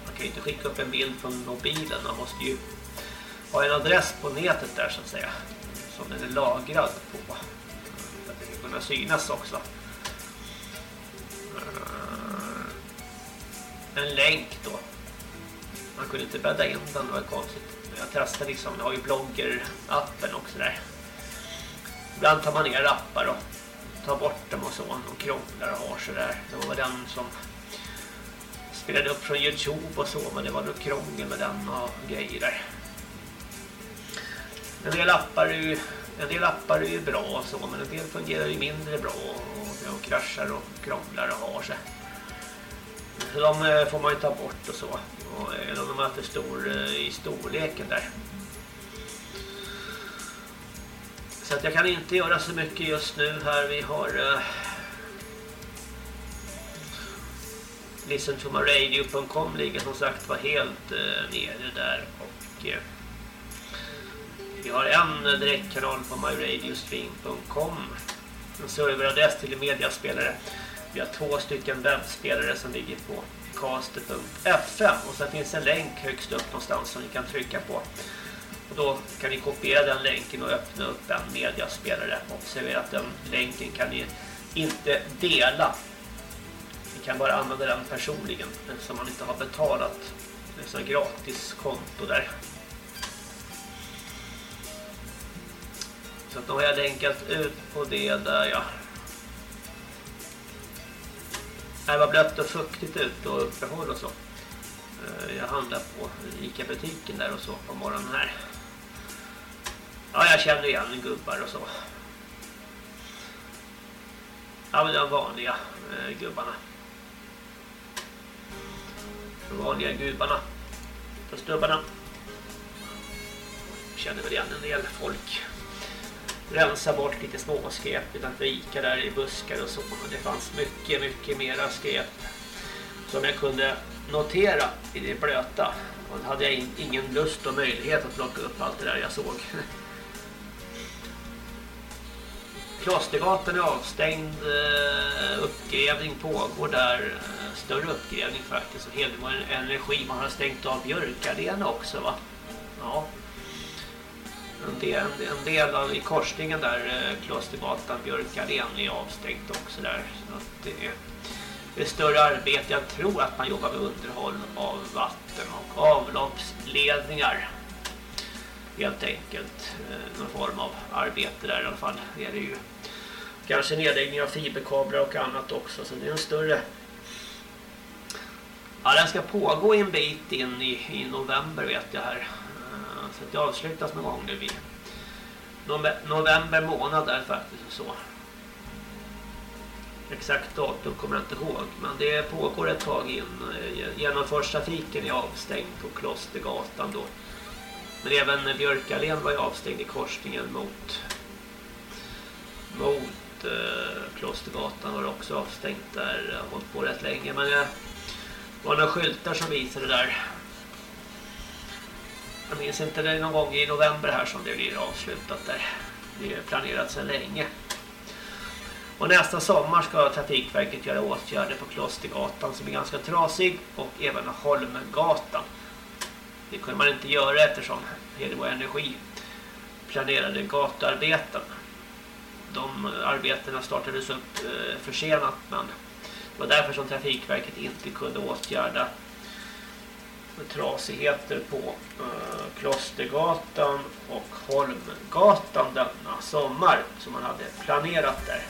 Man kan ju inte skicka upp en bild från mobilen, man måste ju ha en adress på nätet där så att säga. Som den är lagrad på. För att det ska kunna synas också. En länk då. Man kunde inte bädda in den, det var konstigt. Jag testade liksom, jag har ju blogger-appen också där. Ibland tar man ner appar och tar bort dem och så. De krånglar och har sådär. Det var den som spelade upp från Youtube och så, men det var något krångel med den och grejer där. En del appar är ju, en del appar är ju bra och så, men en del fungerar ju mindre bra och och kraschar och krånglar och har sig. De eh, får man ju ta bort och så. Och om de är för stor eh, i storleken där. Så att jag kan inte göra så mycket just nu här. Vi har... eh, listentomaradio.com ligger som sagt var helt uh, nere där och uh, vi har en direktkanal på myradiostream.com en serveradress till en mediaspelare. Vi har två stycken webbspelare som ligger på caster.fm och sen finns en länk högst upp någonstans som ni kan trycka på. Och då kan ni kopiera den länken och öppna upp en mediaspelare. Observera att den länken kan ni inte dela. Ni kan bara använda den personligen eftersom man inte har betalat. Det är gratis konto där. Så att då har jag länkat ut på det där ja. Det var blött och fuktigt ut och uppehåll och så. Eh, jag handlar på Ica-butiken där och så på morgonen här. Ja, jag känner igen gubbar och så. Ja, men de vanliga eh, gubbarna. De vanliga gubbarna. På stubbarna. Känner väl igen en del folk. Rensa bort lite småskräp utanför Ica där i buskar och så. Men det fanns mycket, mycket mera skräp som jag kunde notera i det blöta. Och då hade jag in, ingen lust och möjlighet att plocka upp allt det där jag såg. <laughs> Klostergatan är avstängd, eh, uppgrävning pågår där, eh, större uppgrävning faktiskt. Och Hedemora Energi, man har stängt av Björkardén också va? Ja. En del, en del av i korsningen där, eh, Klostergatan, Björkaren är avstängt också där. Så att det är ett större arbete. Jag tror att man jobbar med underhåll av vatten och avloppsledningar. Helt enkelt. Eh, någon form av arbete där i alla fall. Är det ju. Kanske nedläggning av fiberkablar och annat också. Så det är en större... Ja, den ska pågå en bit in i, i november vet jag här. Så det avslutas någon gång nu vid november månad där faktiskt och så. Exakt datum kommer jag inte ihåg. Men det pågår ett tag in. Eh, Genomfartstrafiken är avstängd på Klostergatan då. Men även Björkallén var ju avstängd i korsningen mot mot eh, Klostergatan var det också avstängt där. Jag har hållit på rätt länge. Men det var några skyltar som visade där. Jag minns inte det är någon gång i november här som det blir avslutat där. Det är planerat sedan länge. Och nästa sommar ska Trafikverket göra åtgärder på Klostergatan som är ganska trasig och även Holmgatan. Det kunde man inte göra eftersom Hedebo Energi planerade gatuarbeten. De arbetena startades upp eh, försenat men det var därför som Trafikverket inte kunde åtgärda trasigheter på eh, Klostergatan och Holmgatan denna sommar som man hade planerat där.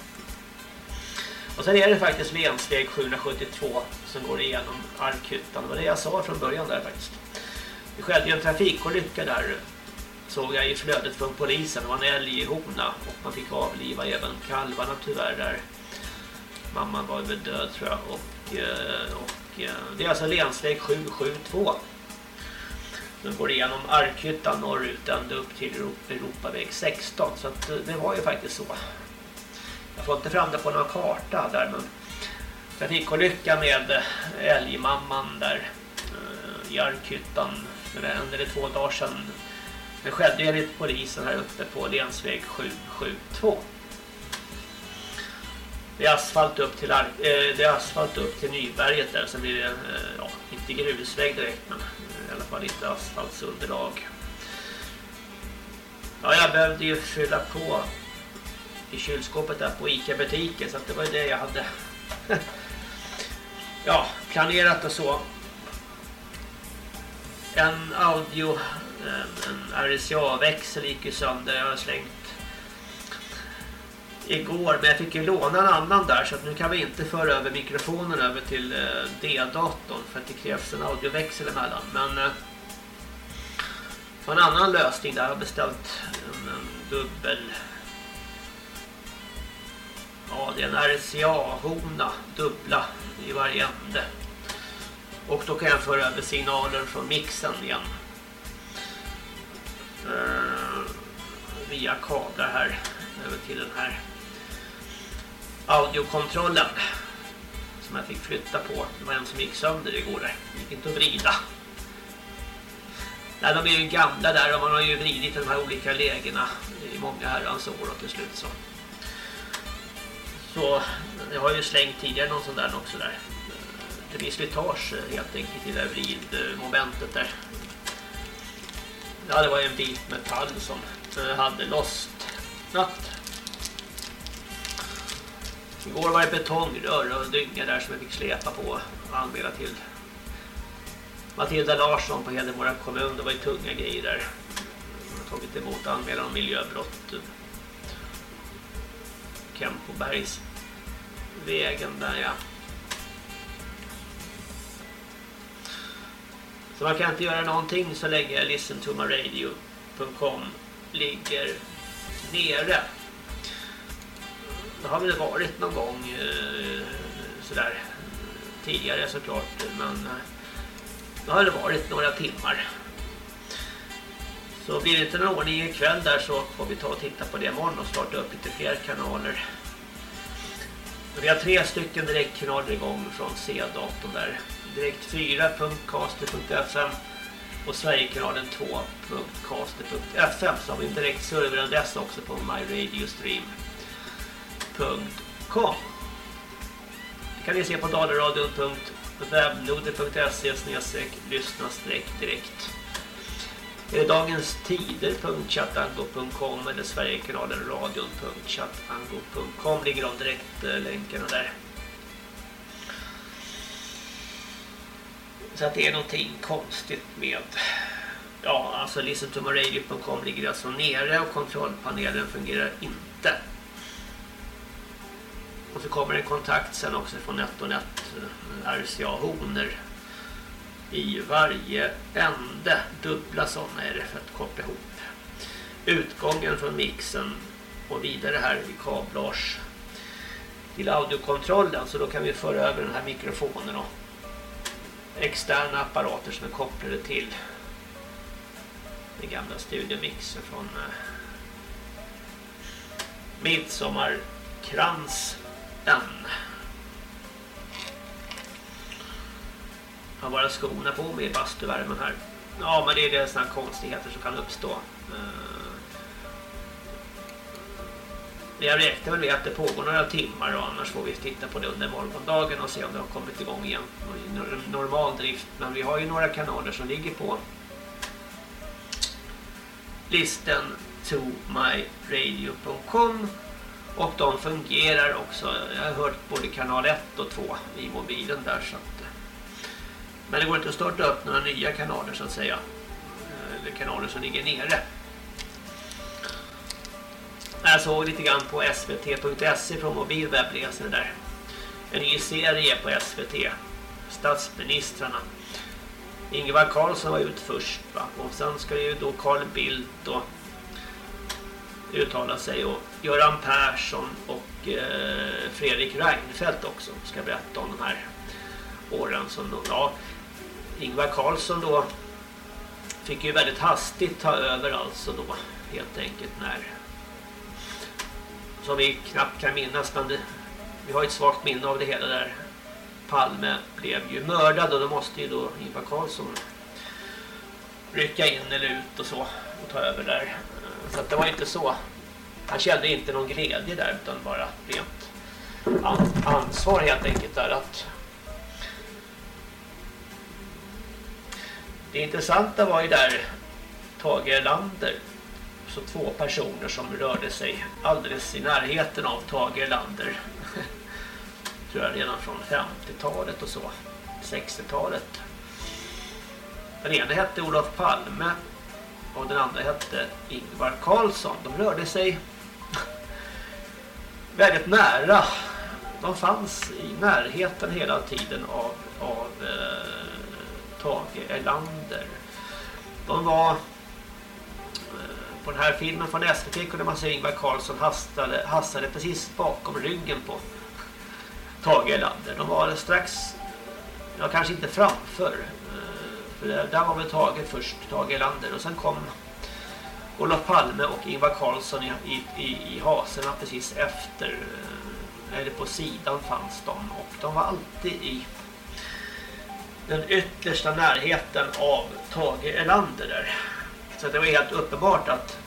Och sen är det faktiskt Vensteg 772 som går igenom Arkhyttan. Det var det jag sa från början där faktiskt. Det skedde ju en trafikolycka där såg jag i flödet från polisen. Det var en älg i hona och man fick avliva även kalvarna tyvärr där. Mamman var väl död tror jag och, eh, och det är alltså länsväg 772 som går igenom Arkhyttan norrut ända upp till Europaväg 16 så att eh, det var ju faktiskt så. Jag får inte fram det på någon karta där men trafikolycka med eh, älgmamman där eh, i Arkhyttan för en eller två dagar sedan. Det skedde enligt polisen här uppe på länsväg 772. Det är asfalt upp till, Ar- eh, det är asfalt upp till Nyberget där. Sen blir det eh, ja, inte grusväg direkt men eh, i alla fall inte asfaltsunderlag. Ja, jag behövde ju fylla på i kylskåpet där på Ica-butiken så att det var ju det jag hade <laughs> ja, planerat och så. En audio, en, en RCA-växel gick ju sönder. Jag har slängt igår men jag fick ju låna en annan där så att nu kan vi inte föra över mikrofonen över till eh, D-datorn för att det krävs en audioväxel emellan. Men eh, för en annan lösning där. Har beställt en, en dubbel ja det är en RCA-hona dubbla i varje ände. Och då kan jag föra över signalen från mixen igen. Eh, via kablar här över till den här audiokontrollen som jag fick flytta på. Det var en som gick sönder igår där. Det gick inte att vrida. Nej, de är ju gamla där och man har ju vridit de här olika lägena i många herrans år och till slut så. Så jag har ju slängt tidigare någon sån där också där. Det blir slitage helt enkelt i det där vridmomentet där. Ja, det var ju en bit metall som hade lossnat. Igår var det betongrör och dynga där som jag fick släpa på och anmäla till Matilda Larsson på Hedemora kommun. Det var ju tunga grejer där. Jag har tagit emot anmälan om miljöbrott. Kempobergs vägen där ja. Så man kan inte göra någonting så länge listentomaradio.com ligger nere. Det har väl varit någon gång eh, sådär tidigare såklart men eh, det har det varit några timmar. Så blir det inte någon ordning ikväll där så får vi ta och titta på det imorgon och starta upp lite fler kanaler. Vi har tre stycken direktkanaler igång från C-datorn där. Direkt 4.caster.fm och Sverigekanalen 2.caster.fm så har vi en direkt serveradress också på myradiostream.com Det kan ni se på dalaradion.webnoder.se lyssna direkt. Är det dagenstider.chattango.com eller sverigekanalenradion.chattango.com ligger de direkt eh, länkarna där. Så att det är någonting konstigt med ja, alltså listentomaradio.com ligger alltså nere och kontrollpanelen fungerar inte. Och så kommer en kontakt sen också från NetOnNet eh, RCA-honer i varje ände. Dubbla sådana är det för att koppla ihop utgången från mixen och vidare här i kablage till audiokontrollen så då kan vi föra över den här mikrofonen och externa apparater som är kopplade till den gamla studiomixen från eh, Midsommarkrans Midsommarkransen. Jag har bara skorna på mig i bastuvärmen här. Ja, men det är det sådana konstigheter som kan uppstå. Men jag räknar väl med att det pågår några timmar och annars får vi titta på det under morgondagen och se om det har kommit igång igen i normal drift. Men vi har ju några kanaler som ligger på listen to myradio.com och de fungerar också. Jag har hört både kanal 1 och 2 i mobilen där så att eh, men det går inte att starta upp några nya kanaler så att säga. Eh, eller kanaler som ligger nere. Jag såg lite grann på svt.se från mobilwebbläsaren där. En ny serie på SVT. Statsministrarna. Ingvar Carlsson var ut först va? Och sen ska ju då Carl Bildt och uttala sig. Och Göran Persson och eh, Fredrik Reinfeldt också ska berätta om de här åren som ja, Ingvar Carlsson då fick ju väldigt hastigt ta över alltså då helt enkelt när som vi knappt kan minnas men det, vi har ett svagt minne av det hela där. Palme blev ju mördad och då måste ju då Ingvar Carlsson rycka in eller ut och så och ta över där så att det var inte så. Han kände inte någon glädje där utan bara rent ansvar helt enkelt där att Det intressanta var ju där Tage Erlander så två personer som rörde sig alldeles i närheten av Tage Erlander. <laughs> Tror jag redan från 50-talet och så 60-talet den ena hette Olof Palme och den andra hette Ingvar Carlsson de rörde sig väldigt nära de fanns i närheten hela tiden av, av eh, Tage Erlander. De var eh, på den här filmen från SVT kunde man se Ingvar Carlsson hastade, hastade precis bakom ryggen på Tage Erlander. De var strax, ja kanske inte framför, för där var väl Tage först, Tage Erlander. Och sen kom Olof Palme och Ingvar Carlsson i, i, i, i haserna precis efter. Eh, eller på sidan fanns de och de var alltid i den yttersta närheten av Tage Erlander där. Så det var helt uppenbart att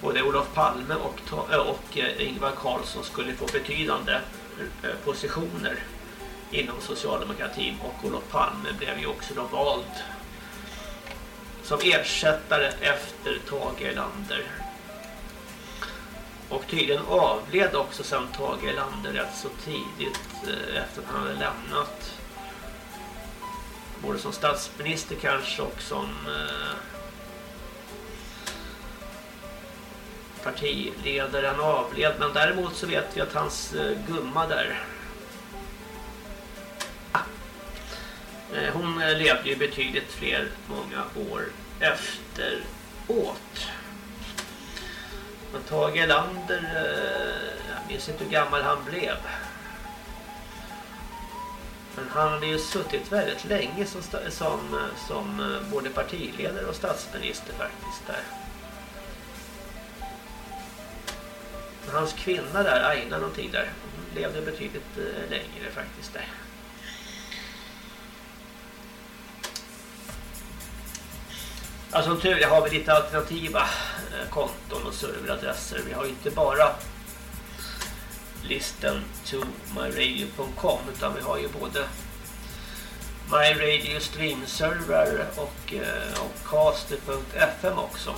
både Olof Palme och, eh, och eh, Ingvar Carlsson skulle få betydande positioner inom socialdemokratin och Olof Palme blev ju också då vald som ersättare efter Tage Erlander. Och tydligen avled också sen Tage Erlander rätt så tidigt eh, efter att han hade lämnat både som statsminister kanske och som eh, partiledaren avled men däremot så vet vi att hans eh, gumma där Eh, hon eh, levde ju betydligt fler många år efteråt. Men Tage Erlander, eh, jag minns inte hur gammal han blev. Men han hade ju suttit väldigt länge som, som, som både partiledare och statsminister faktiskt där. Men hans kvinna där, Aina någonting där, hon levde betydligt längre faktiskt där. Ja, som tur är har vi lite alternativa eh, konton och serveradresser. Vi har ju inte bara listen to myradio.com utan vi har ju både MyRadio Stream Server och, eh, och caster.fm också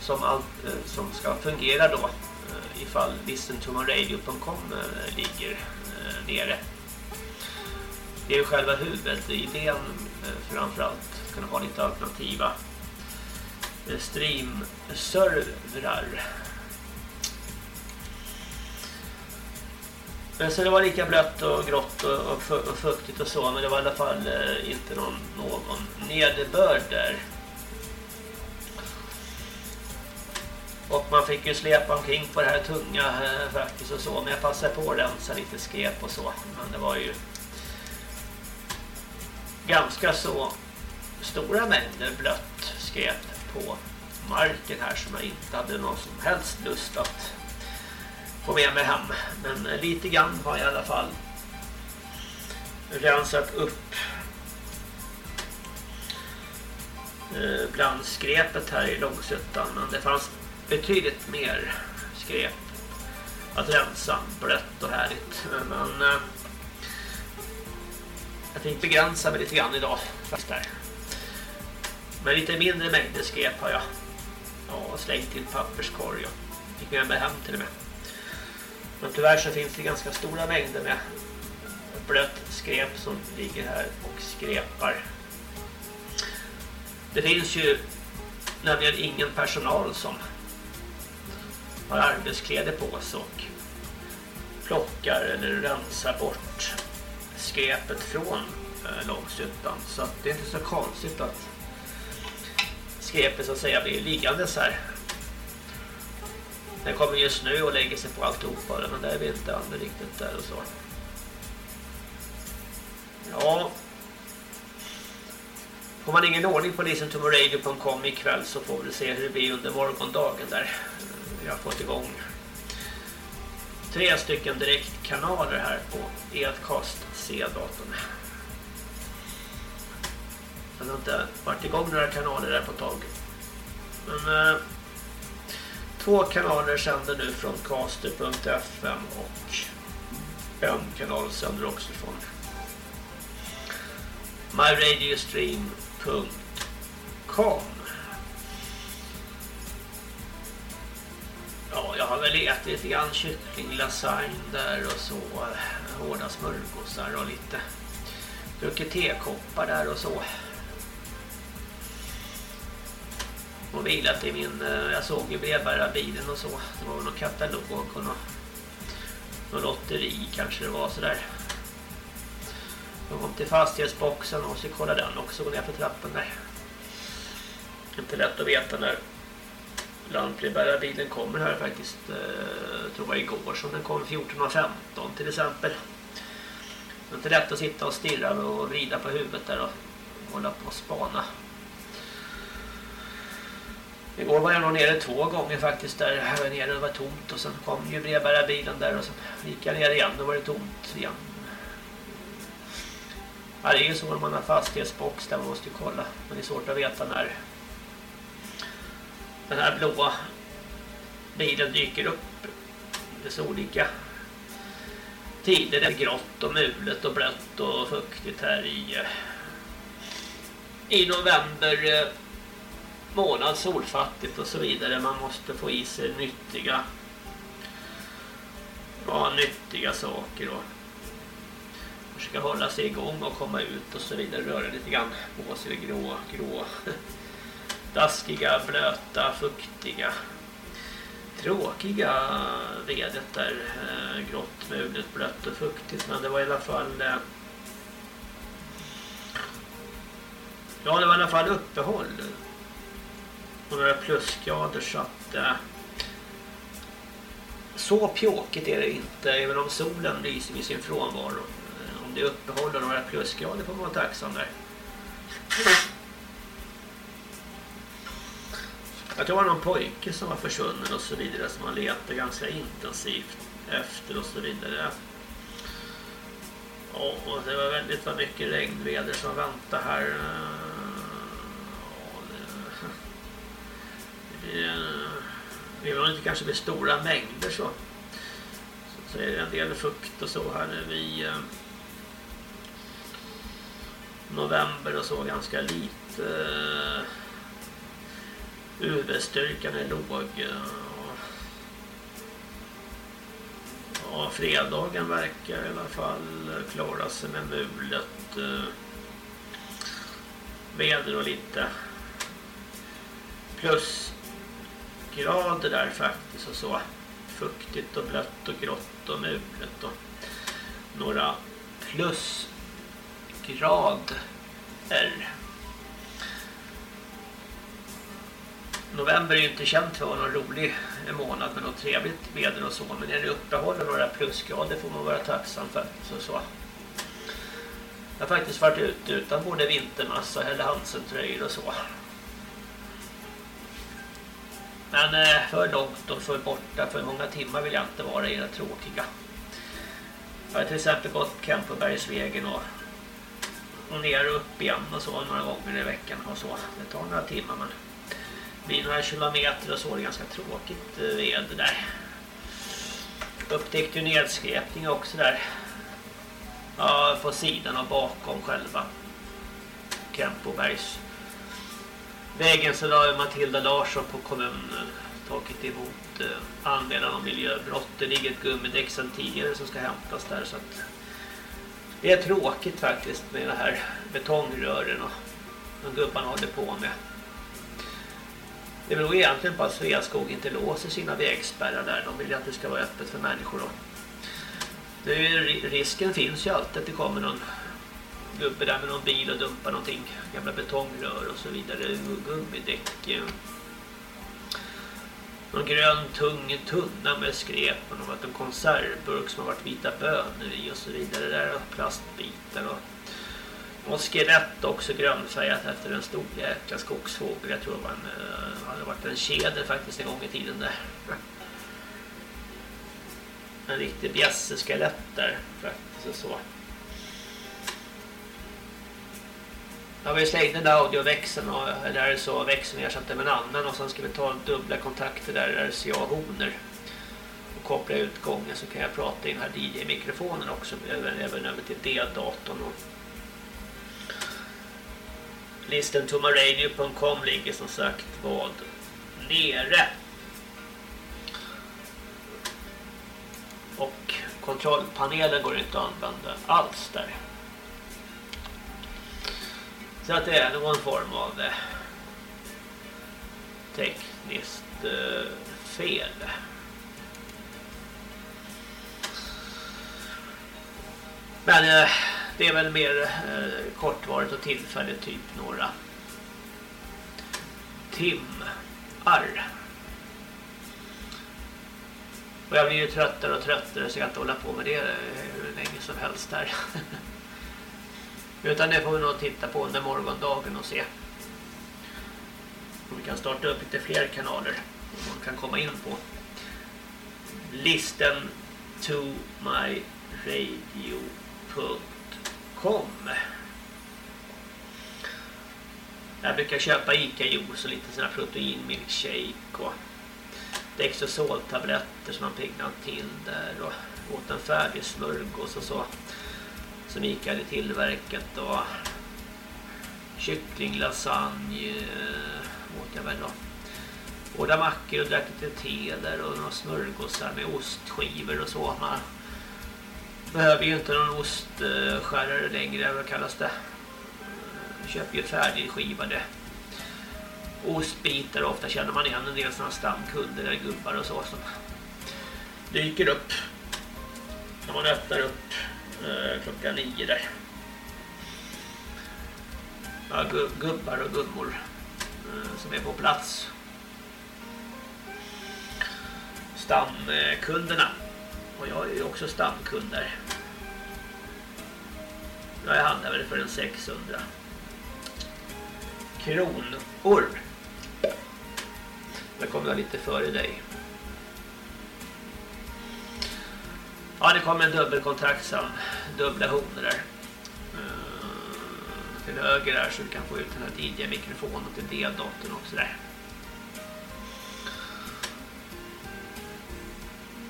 som, allt, eh, som ska fungera då ifall listentomyradio.com eh, ligger nere. Det är ju själva huvudet, idén framförallt kunna ha lite alternativa eh, streamservrar. Eh, så det var lika blött och grått och, fuktigt och så men det var i alla fall eh, inte någon, någon nederbörd där. Och man fick ju släpa omkring på det här tunga eh, faktiskt och så men jag passade på att rensa lite skräp och så men det var ju ganska så stora mängder blött skräp på marken här som jag inte hade någon som helst lust att få med mig hem. Men lite grann har jag i alla fall rensat upp eh, bland skräpet här i Långsuttan Men det fanns betydligt mer skräp att rensa, blött och härligt. Men eh, jag tänkte begränsa mig lite grann idag faktiskt där. Men lite mindre mängder skräp har jag ja, slängt i en papperskorg och fick med mig hem till och med. Men tyvärr så finns det ganska stora mängder med blött skräp som ligger här och skräpar. Det finns ju nämligen ingen personal som har arbetskläder på sig och plockar eller rensar bort skräpet från eh, Långsuttan. Långshyttan. Så att det är inte så konstigt att skräpet så att säga blir liggande så här. Den kommer ju snö och lägger sig på alltihopa men där är vi inte aldrig riktigt där och så. Ja. Får man ingen ordning på listentomoradio.com ikväll så får vi se hur det blir under morgondagen där. Vi har fått igång tre stycken direktkanaler här på Edcast C-datorn. Jag har inte varit igång några kanaler där på ett tag. Men eh, två kanaler sänder nu från caster.fm och en kanal sänder också från myradiostream.com Ja, jag har väl ätit lite grann kycklinglasagne där och så eh, hårda smörgåsar och lite druckit tekoppar där och så. Och vilat i min, eh, jag såg ju brevbärarbilen och så. Det var väl någon katalog och någon, någon lotteri kanske det var sådär. Jag kom till fastighetsboxen och så kollade den också gå ner för trappen där. Inte lätt att veta när lantbrevbärarbilen kommer här faktiskt. Eh, jag tror det var igår som den kom 14.15 till exempel. Det är inte lätt att sitta och stirra och vrida på huvudet där och hålla på och spana. Igår var jag nog nere två gånger faktiskt där. Jag var nere och det var tomt och sen kom ju brevbärarbilen där och sen gick jag ner igen och var det tomt igen. Ja, det är ju så när man har fastighetsbox där man måste ju kolla. Men det är svårt att veta när den här blåa bilen dyker upp. Det är så olika tider. Det är grått och mulet och blött och fuktigt här i, i november eh, månad solfattigt och så vidare. Man måste få i sig nyttiga ja, nyttiga saker och försöka hålla sig igång och komma ut och så vidare. Röra lite grann på sig. Grå, grå, <laughs> daskiga, blöta, fuktiga tråkiga vädret där. Eh, grått, mulet, blött och fuktigt. Men det var i alla fall... Eh, ja, det var i alla fall uppehåll. Några plusgrader så att... Eh, så pjåkigt är det inte, även om solen lyser i sin frånvaro. Eh, om det uppehåller några plusgrader får man vara tacksam där. Jag tror det var någon pojke som var försvunnen och så vidare som man letade ganska intensivt efter och så vidare. Och det var väldigt vad mycket regnväder som väntade här. Eh, Ja, det, det, det var inte kanske med stora mängder så. Så är det en del fukt och så här nu i eh, november och så ganska lite. eh, UV-styrkan är låg. eh, Ja, fredagen verkar i alla fall klara sig med mulet. eh, Väder och lite plus grader där faktiskt och så. Fuktigt och blött och grått och mulet och några plusgrader. November är ju inte känt för att vara någon rolig månad med något trevligt väder och så. Men när det uppehåller några plusgrader får man vara tacksam faktiskt och så. Jag har faktiskt varit ute utan både vintermassa eller Hansen-tröjor och så. Men eh, för långt och för borta för många timmar vill jag inte vara i det tråkiga. Jag har till exempel gått Kempebergsvägen och, och ner och upp igen och så några gånger i veckan och så. Det tar några timmar men blir några kilometer och så är det ganska tråkigt eh, väder där. Upptäckte ju nedskräpning också där. Ja, på sidan och bakom själva Kempobergs vägen så har Matilda Larsson på kommunen tagit emot eh, anmälan om miljöbrott. Det ligger ett gummidäck sedan tidigare som ska hämtas där så att det är tråkigt faktiskt med de här betongrören och de gubbarna håller på med. Det beror egentligen på att Sveaskog inte låser sina vägspärrar där. De vill ju att det ska vara öppet för människor då. Det är risken finns ju alltid att det kommer någon gubbe där med någon bil och dumpar någonting. Gamla betongrör och så vidare. Gummidäck. Eh. Någon grön tung tunna med skräp och någon en konservburk som har varit vita bönor i och så vidare. Där och plastbitar och och skelett också grönfärgat efter en stor jäkla skogsfågel. Jag tror det var en, eh, hade varit en tjäder faktiskt en gång i tiden där. <laughs> En riktig bjässeskelett där faktiskt och så. Ja, vi slängde den där audioväxeln och där är så växeln ersatte med en annan och sen ska vi ta dubbla kontakter där RCA-honer. och koppla ut gången så kan jag prata i den här DJ-mikrofonen också även, även över till D-datorn och listentomaradio.com ligger som sagt vad nere. Och kontrollpanelen går inte att använda alls där. Så att det är någon form av eh, tekniskt eh, fel. Men eh, det är väl mer kortvarigt och tillfälligt typ några timmar. Och jag blir ju tröttare och tröttare så jag kan inte hålla på med det hur länge som helst här. <laughs> Utan det får vi nog titta på under morgondagen och se. Om vi kan starta upp lite fler kanaler som man kan komma in på. Listen to my radio.com Jag brukar köpa Ica-juice och lite sån här proteinmilkshake och Dextrosol-tabletter som man piggnar till där och åt en färdig smörgås och så som Ica hade tillverkat och kycklinglasagne eh, åt jag väl då. Båda mackor och drack lite te där och några smörgåsar med ostskivor och så. Man behöver ju inte någon ostskärare längre, vad kallas det? Jag köper ju färdigskivade ostbitar ofta känner man igen en del sådana stamkunder eller gubbar och så som dyker upp när man öppnar upp Eh, klockan nio där. Ja, gubbar och gummor eh, som är på plats. Stamkunderna. Och jag är ju också stamkunder. Jag handlar väl för en 600 kronor. Där kommer jag lite före dig. Ja, det kommer en dubbelkontraktsam. Dubbla honor där. Uh, Till höger där så du kan få ut den här DJ-mikrofonen till D-datorn också där.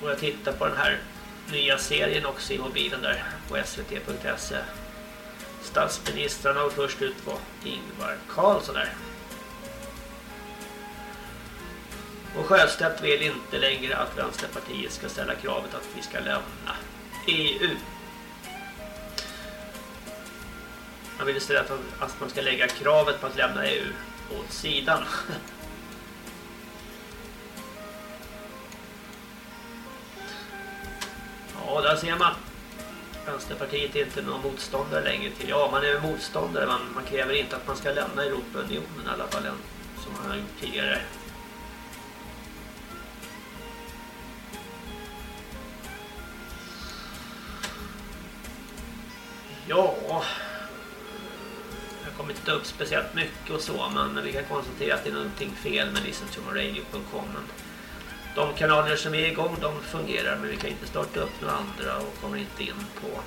Och jag tittar på den här nya serien också i mobilen där på svt.se. Statsministrarna och först ut var Ingvar Carlsson där. Och Sjöstedt vill inte längre att Vänsterpartiet ska ställa kravet att vi ska lämna EU. Han vill istället att- att man ska lägga kravet på att lämna EU åt sidan. <laughs> Ja, där ser man. Vänsterpartiet är inte någon motståndare längre till. Ja, man är motståndare. Man, man kräver inte att man ska lämna Europaunionen i alla fall än som man har gjort tidigare. Ja, jag kommer inte ta upp speciellt mycket och så, men vi kan konstatera att det är någonting fel med listentomoradio.com. De kanaler som är igång, de fungerar, men vi kan inte starta upp några andra och kommer inte in på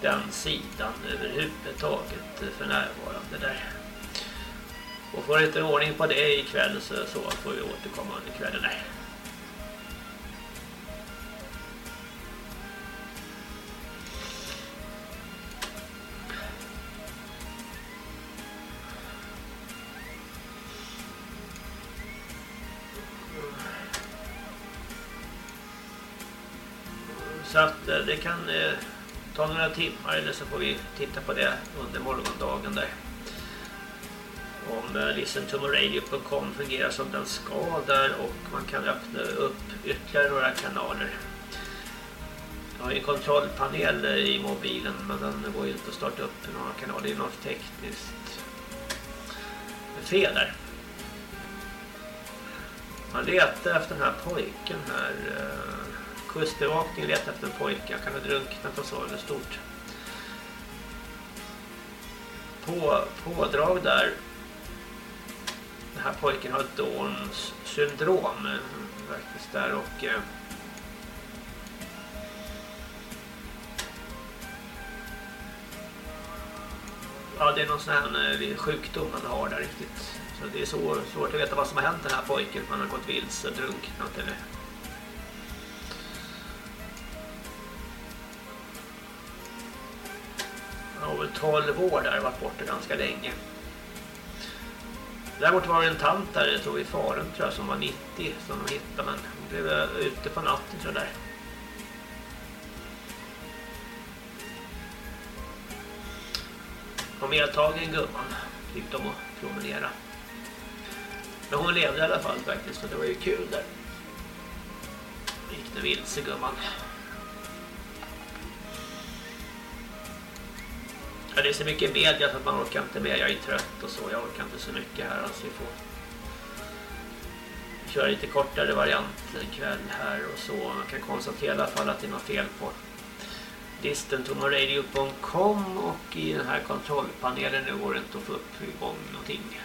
den sidan överhuvudtaget för närvarande där. Och får inte ordning på det ikväll så, så får vi återkomma under kvällen där. Ta några timmar eller så får vi titta på det under morgondagen där. Om eh, listentomoradio.com fungerar som den ska där och man kan öppna upp ytterligare några kanaler. Jag har ju kontrollpaneler kontrollpanel i mobilen men den går ju inte att starta upp några kanaler. Det är något tekniskt fel där. Man letar efter den här pojken här. Eh, Kustbevakningen letar efter en pojke. Han kan ha drunknat och så. Det är stort på, pådrag där. Den här pojken har Downs syndrom faktiskt där och eh, Ja, det är någon sån här eh, sjukdom man har där riktigt. Så det är så svårt att veta vad som har hänt den här pojken. Man har gått vilse, drunknat eller var väl 12 år där varit borta ganska länge. Däremot var det en tant där, jag tror i Faren tror jag, som var 90 som de hittade men hon blev eh, ute på natten tror jag där. Var medtagen gumman, Tyckte de att promenera. Men hon levde i alla fall faktiskt så det var ju kul där. Gick det vilse gumman. Ja, det är så mycket media så att man orkar inte med. Jag är trött och så. Jag orkar inte så mycket här. Alltså vi får köra lite kortare variant ikväll här och så. Man kan konstatera i alla fall att det är något fel på listentomoradio.com och i den här kontrollpanelen nu går det inte att få upp igång någonting.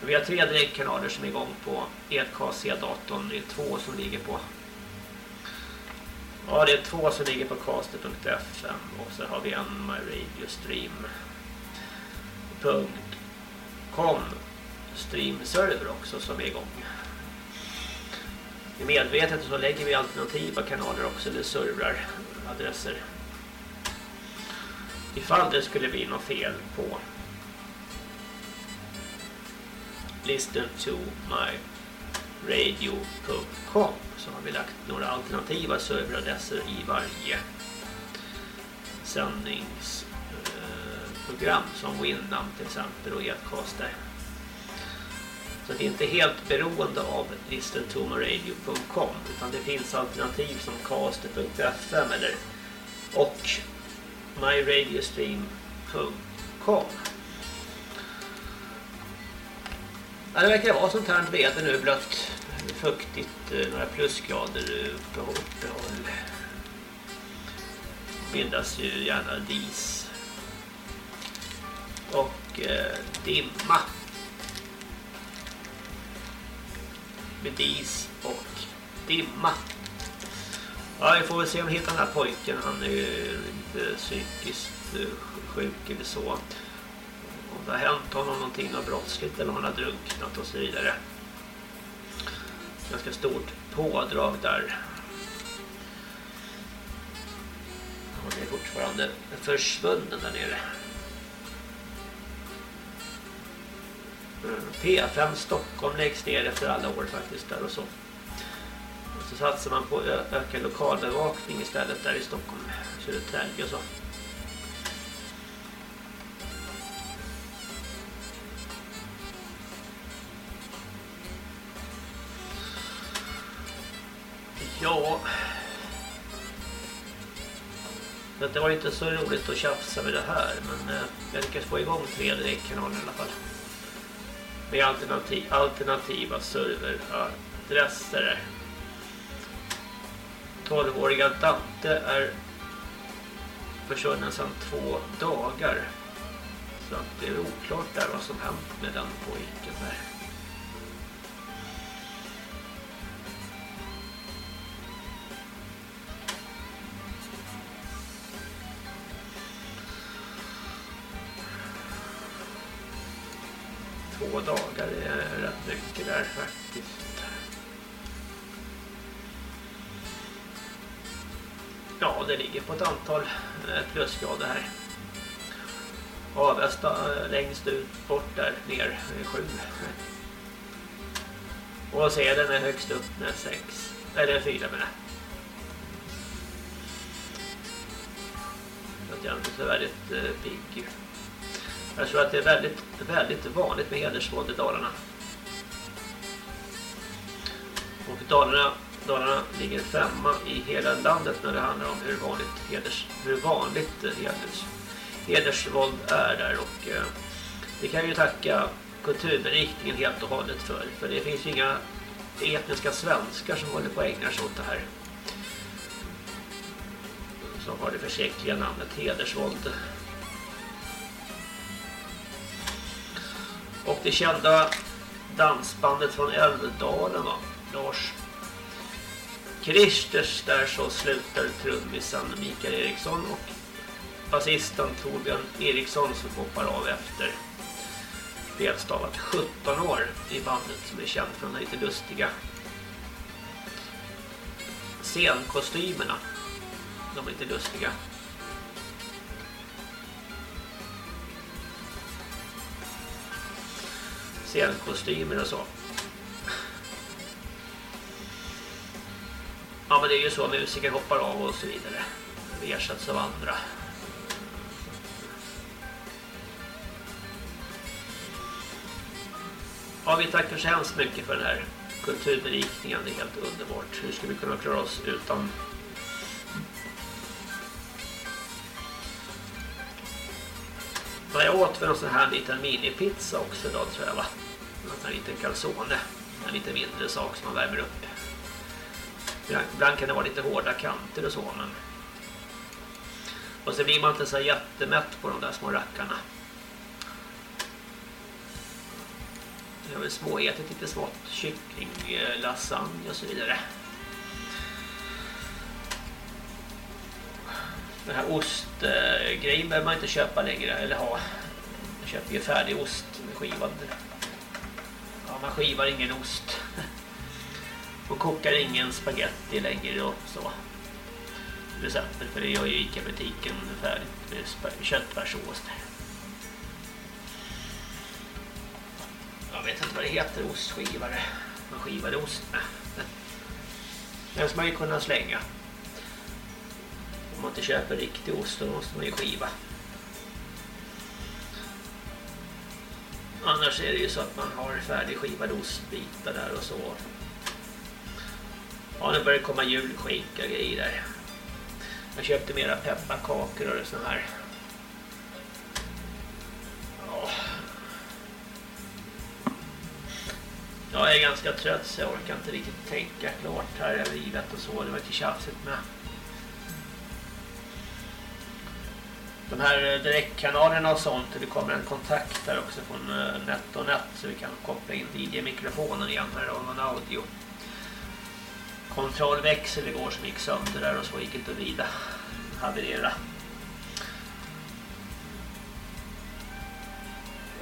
Vi har tre direktkanaler som är igång på EKC-datorn. Det är två som ligger på Ja, det är två som ligger på caster.fm och så har vi en myradiostream.com streamserver också som är igång. I medvetet så lägger vi alternativa kanaler också, eller servrar, adresser. Ifall det skulle bli något fel på listen to my radio.com så har vi lagt några alternativa serveradresser i varje sändningsprogram som Winamp till exempel och Edcaster. Så det är inte helt beroende av listentomaradio.com utan det finns alternativ som caster.fm eller och myradiostream.com Ja, det verkar vara sånt här väder nu, blött, fuktigt, eh, några plusgrader eh, uppehåll. uppehåll. Bildas ju gärna dis. Och eh, dimma. Med dis och dimma. Ja, vi får väl se om vi hittar den här pojken. Han är ju lite psykiskt eh, sjuk eller så om det har hänt honom någonting av brottsligt eller om han har drunknat och så vidare. Ganska stort pådrag där. Han är fortfarande försvunnen där nere. Mm, P5 Stockholm läggs ner efter alla år faktiskt där och så. Och så satsar man på ökad lokalbevakning istället där i Stockholm, Södertälje och så. Så det var inte så roligt att tjafsa med det här. Men eh, jag lyckades få igång tre direktkanaler i alla fall. Med alternativ, alternativa serveradresser. 12-åriga Dante är försvunnen sedan två dagar. Så att det är oklart där vad som hänt med den pojken där. På ett antal eh, plusgrader här. Avesta eh, längst ut bort där ner är sju. Och Sälen är högst upp med 6. Eller 4 med. Så att jag är inte så väldigt eh, pigg. Jag tror att det är väldigt, väldigt vanligt med hedersvåld i Dalarna. Och Dalarna, Dalarna ligger femma i hela landet när det handlar om hur vanligt, heders, hur vanligt eh, heders, hedersvåld är där. Och eh, det kan ju tacka kulturinriktningen helt och hållet för. För det finns ju inga etniska svenskar som håller på att ägna sig åt det här. Som har det försäkliga namnet hedersvåld. Och det kända dansbandet från Älvdalen va? Lars Kristers där så slutar trummisen Mikael Eriksson och basisten Torbjörn Eriksson som hoppar av efter felstavat 17 år i bandet som är känt för de här lite lustiga scenkostymerna. De är lite lustiga. scenkostymer och så. Ja men det är ju så musiker hoppar av och så vidare. Vi ersätts av andra. Ja vi tackar så hemskt mycket för den här kulturberikningen. Det är helt underbart. Hur ska vi kunna klara oss utan Ja, jag åt väl en sån här liten minipizza också då tror jag va. En liten calzone. En lite mindre sak som man värmer upp. Ibland kan det vara lite hårda kanter och så men... Och så blir man inte så jättemätt på de där små rackarna. Jag har väl småätit lite smått kyckling, eh, lasagne och så vidare. Den här ostgrejen behöver man inte köpa längre eller ha. Man köper ju färdig ost skivad. Ja, man skivar ingen ost. <laughs> Och kokar ingen spaghetti längre och så. Till exempel, för det gör ju Ica-butiken färdigt med köttfärssås. Jag vet inte vad det heter, ostskivare. Man skivade ost med. <laughs> Den ska man ju kunna slänga. Om man inte köper riktig ost då måste man ju skiva. Annars är det ju så att man har färdigskivad ostbitar där och så. Ja, nu börjar det komma julskinka och grejer där. Jag köpte mera pepparkakor och sånt här. Ja. Jag är ganska trött så jag orkar inte riktigt tänka klart här över livet och så. Det var lite tjafsigt med. De här eh, direktkanalerna och sånt, det kommer en kontakt där också från eh, NetOnNet NetOnNet så vi kan koppla in DJ-mikrofonen igen här och någon audio. Kontrollväxel igår som gick sönder där och så gick inte att vrida. Haverera.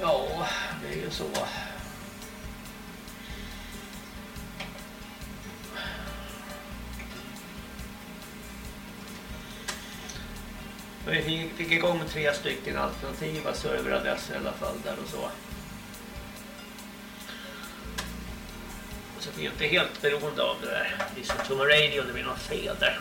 Ja, det är ju så. Vi fick- fick igång tre stycken alternativa serveradresser i alla fall där och så. Så vi är inte helt beroende av det där. Vi som my radio det blir något fel där.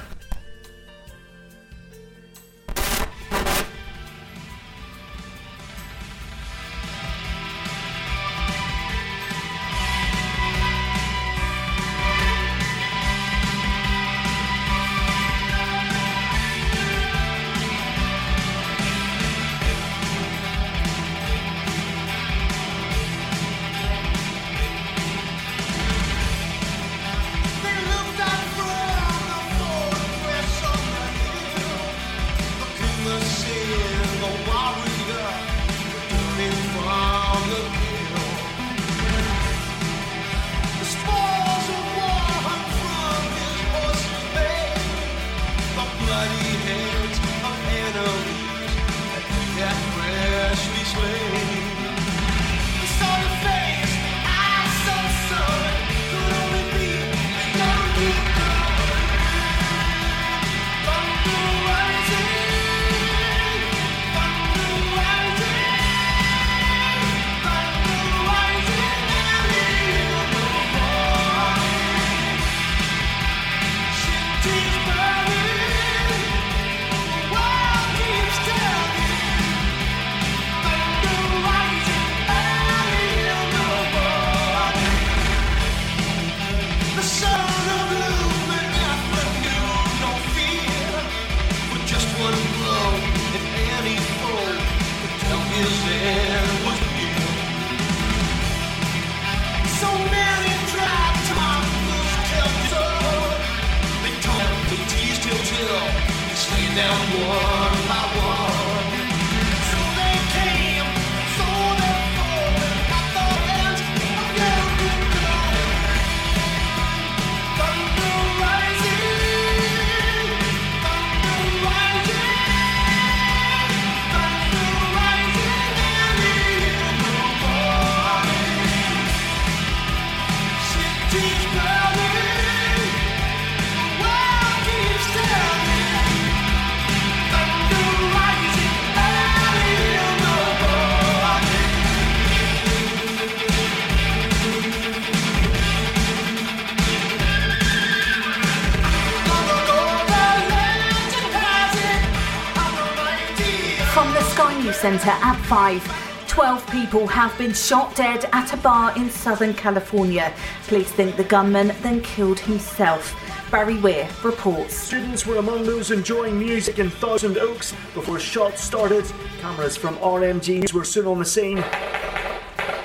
Centre at 5. 12 people have been shot dead at a bar in Southern California. Police think the gunman then killed himself. Barry Weir reports. Students were among those enjoying music in Thousand Oaks before shots started. Cameras from RMGs were soon on the scene.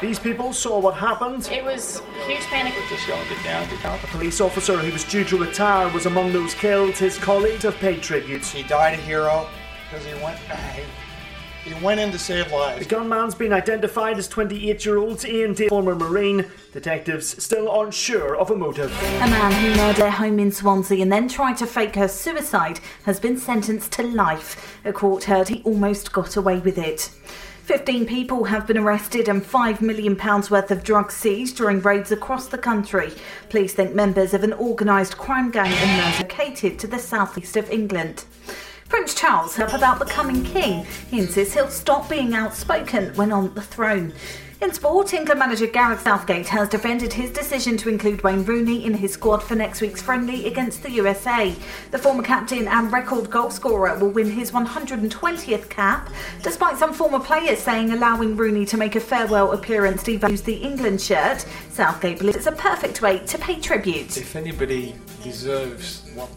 These people saw what happened. It was huge panic. We Just yelled it down to top. A police officer who was due to retire was among those killed. His colleagues have paid tribute. He died a hero because he went. He, He went in to save lives. The gunman's been identified as 28 year old Ian Day, former Marine. Detectives still aren't sure of a motive. A man who murdered their home in Swansea and then tried to fake her suicide has been sentenced to life. A court heard he almost got away with it. 15 people have been arrested and £5 million worth of drugs seized during raids across the country. Police think members of an organised crime gang in Mersey located to the southeast of England. Prince Charles up about becoming king. He insists he'll stop being outspoken when on the throne. In sport, England manager Gareth Southgate has defended his decision to include Wayne Rooney in his squad for next week's friendly against the USA. The former captain and record goalscorer will win his 120th cap, despite some former players saying allowing Rooney to make a farewell appearance devalues the England shirt. Southgate believes it's a perfect way to pay tribute. If anybody deserves what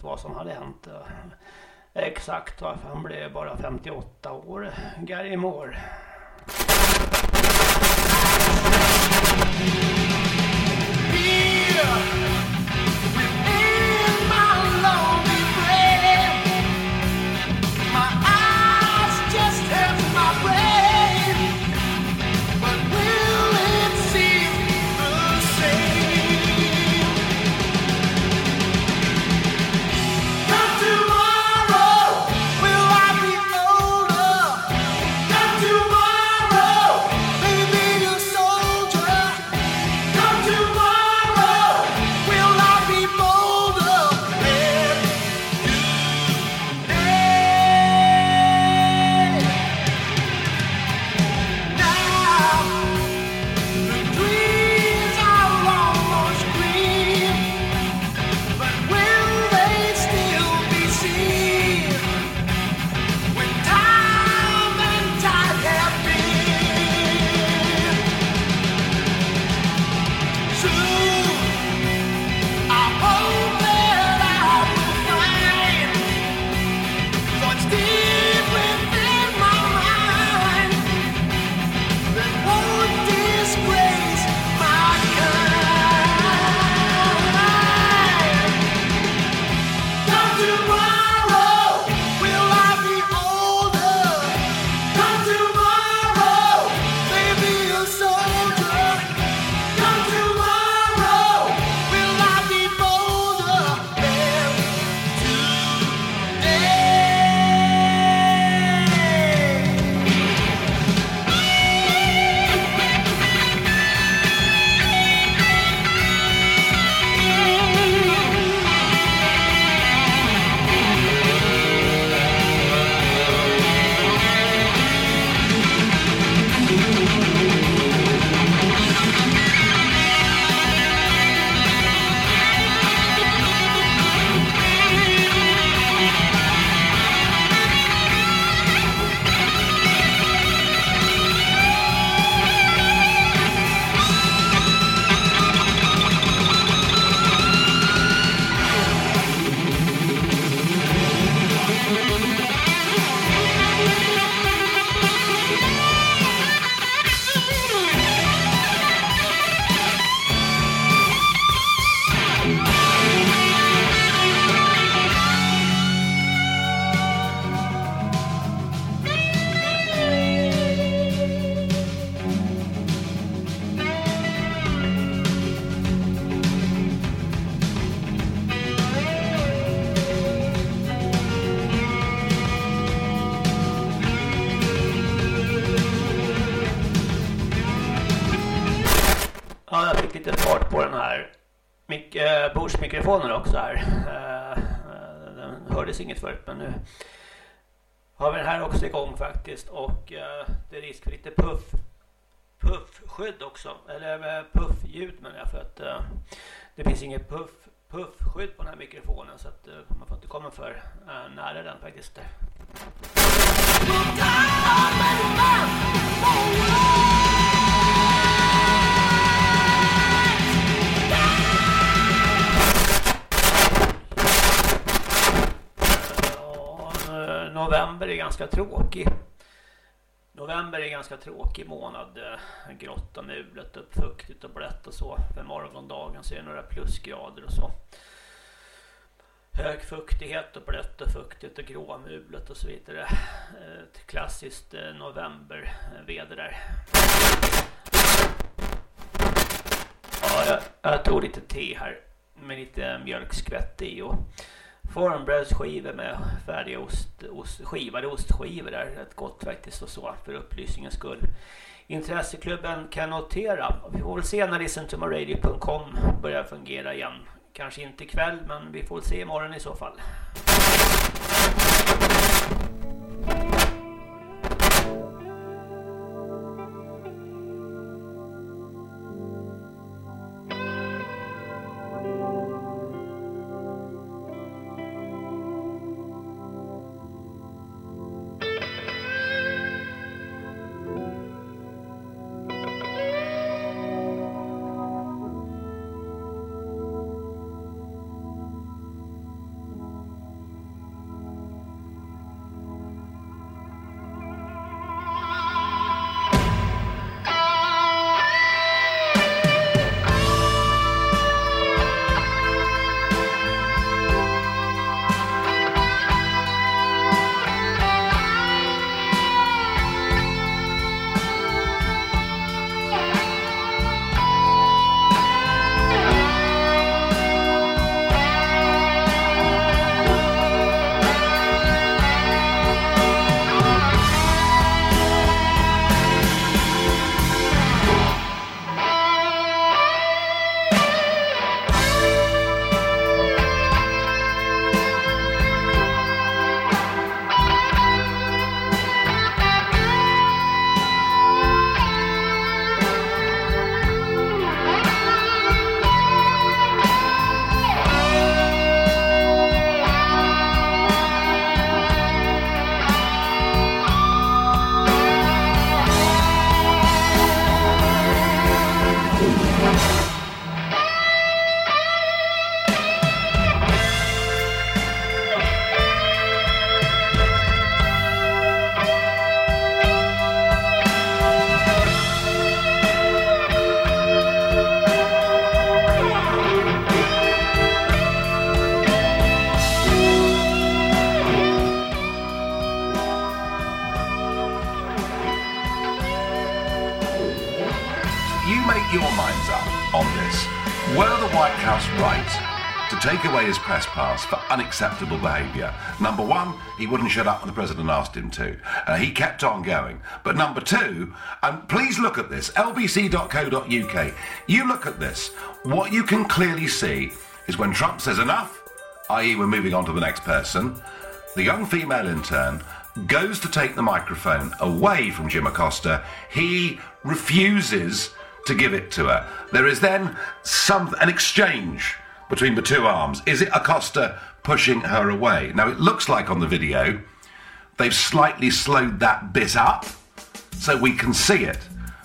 riktigt vad som hade hänt. Eh, exakt varför han blev bara 58 år, Gary Moore. Yeah. Within my lungs. Nu. Har vi den här också igång faktiskt och eh, det är risk för lite puff puffskydd också. Eller eh, puffljud menar jag för att eh, det finns inget puff puffskydd på den här mikrofonen så att man får inte komma för nära den faktiskt. November är ganska tråkig. November är en ganska tråkig månad. Eh, grått och mulet, uppfuktigt och blött och så. För morgondagen så är det några plusgrader och så. Hög fuktighet och blött och fuktigt och gråmulet och så vidare. Ett klassiskt eh, novemberväder eh, där. Ja, jag, jag tog lite te här med lite mjölkskvätt i och formbrödsskivor med färdiga ost, ost, skivade ostskivor där. Rätt gott faktiskt och så för upplysningens skull. Intresseklubben kan notera. Vi får väl se när listentomaradio.com börjar fungera igen. Kanske inte ikväll men vi får väl se imorgon i så fall. For unacceptable behaviour? Number one, he wouldn't shut up when the president asked him to. Uh, he kept on going. But number two, and please look at this lbc.co.uk. You look at this. What you can clearly see is when Trump says enough, i.e., we're moving on to the next person, the young female intern goes to take the microphone away from Jim Acosta. He refuses to give it to her. There is then some an exchange between the two arms. Is it Acosta pushing her away? Now it looks like on the video they've slightly slowed that bit up so we can see it.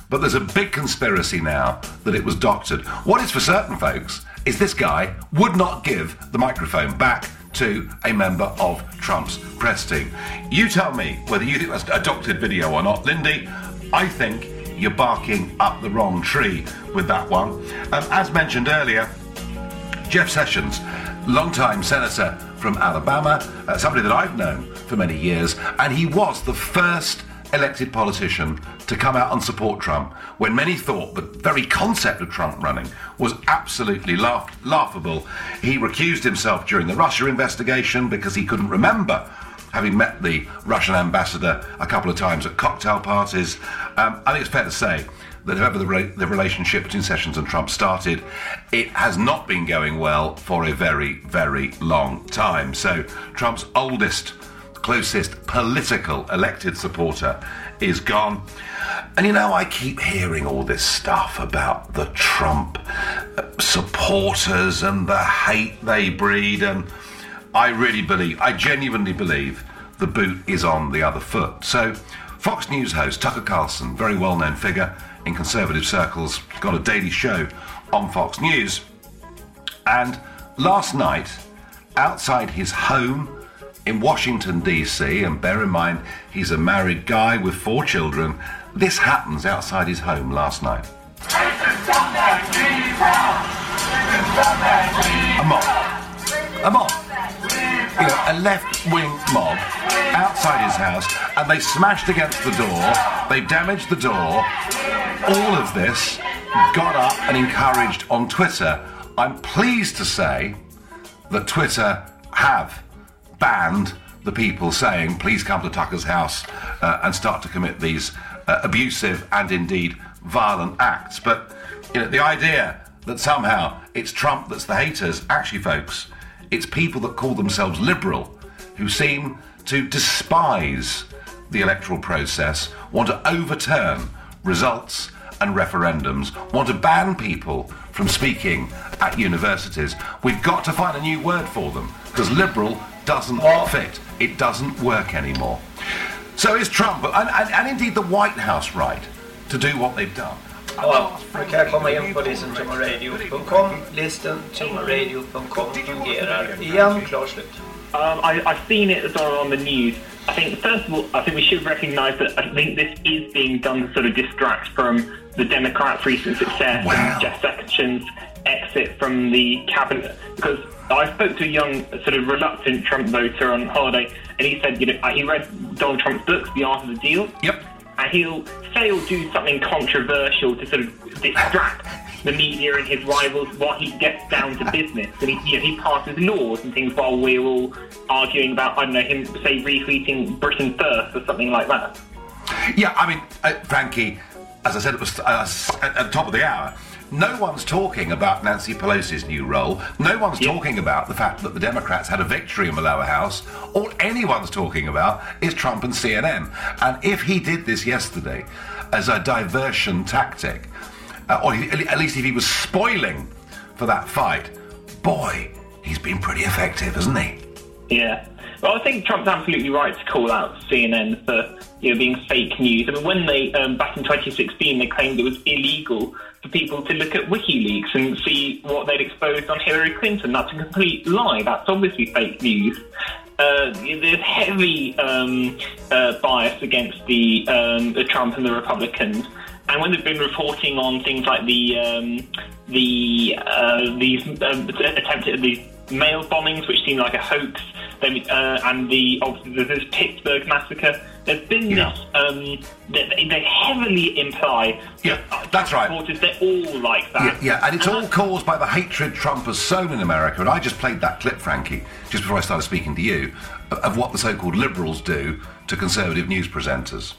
But there's a big conspiracy now that it was doctored. What is for certain, folks, is this guy would not give the microphone back to a member of Trump's press team. You tell me whether you think that's a doctored video or not. Lindy, I think you're barking up the wrong tree with that one. Um, as mentioned earlier, Jeff Sessions, longtime senator from Alabama, uh, somebody that I've known for many years, and he was the first elected politician to come out and support Trump when many thought the very concept of Trump running was absolutely laugh- laughable. He recused himself during the Russia investigation because he couldn't remember having met the Russian ambassador a couple of times at cocktail parties. Um, I think it's fair to say that whoever the, re- the relationship between Sessions and Trump started, it has not been going well for a very, very long time. So Trump's oldest, closest political elected supporter is gone. And you know, I keep hearing all this stuff about the Trump uh, supporters and the hate they breed, and I really believe, I genuinely believe, the boot is on the other foot. So, Fox News host Tucker Carlson, very well known figure in conservative circles, got a daily show on Fox News. And last night, outside his home in Washington, D.C., and bear in mind he's a married guy with four children, this happens outside his home last night. A mob. A mob. You know, a left wing mob outside his house, and they smashed against the door, they damaged the door. All of this got up and encouraged on Twitter. I'm pleased to say that Twitter have banned the people saying, please come to Tucker's house uh, and start to commit these uh, abusive and indeed violent acts. But you know, the idea that somehow it's Trump that's the haters, actually, folks, it's people that call themselves liberal who seem to despise the electoral process, want to overturn results and referendums, want to ban people from speaking at universities. We've got to find a new word for them because liberal doesn't fit. It doesn't work anymore. So is Trump and, and, and indeed the White House right to do what they've done? Ja, du kan komma in på listentomaradio.com. Listentomaradio.com fungerar igen. Klart slut. Um, I, I've seen it as well on the news. I think, first of all, I think we should recognise that I think this is being done to sort of distract from the Democrats' recent success Wow. and Jeff Sessions' exit from the cabinet. Because I spoke to a young, sort of reluctant Trump voter on holiday, and he said, you know, he read Donald Trump's books, The Art of the Deal. Yep. And he'll say or do something controversial to sort of distract the media and his rivals while he gets down to business. And he, you know, he passes laws and things while we're all arguing about, I don't know, him, say, retweeting Britain first or something like that. Yeah, I mean, uh, Frankie, as I said, it was uh, at, at the top of the hour. No one's talking about Nancy Pelosi's new role. No one's talking about the fact that the Democrats had a victory in the lower house. All anyone's talking about is Trump and CNN. And if he did this yesterday as a diversion tactic, uh, or he, at least if he was spoiling for that fight, boy, he's been pretty effective, hasn't he? Yeah. Well, I think Trump's absolutely right to call out CNN for you know being fake news. I mean, when they um, back in 2016 they claimed it was illegal for people to look at WikiLeaks and see what they'd exposed on Hillary Clinton. That's a complete lie. That's obviously fake news. Uh, there's heavy um, uh, bias against the, um, the Trump and the Republicans. And when they've been reporting on things like the um, the uh, these um, attempted these mail bombings, which seem like a hoax, then, uh, and the obviously there's this Pittsburgh massacre. There's been Yeah. this. Um, they, they heavily imply. Yeah, that's right. They're all like that. Yeah, yeah, and it's all caused by the hatred Trump has sown in America. And I just played that clip, Frankie, just before I started speaking to you, of- of what the so-called liberals do to conservative news presenters.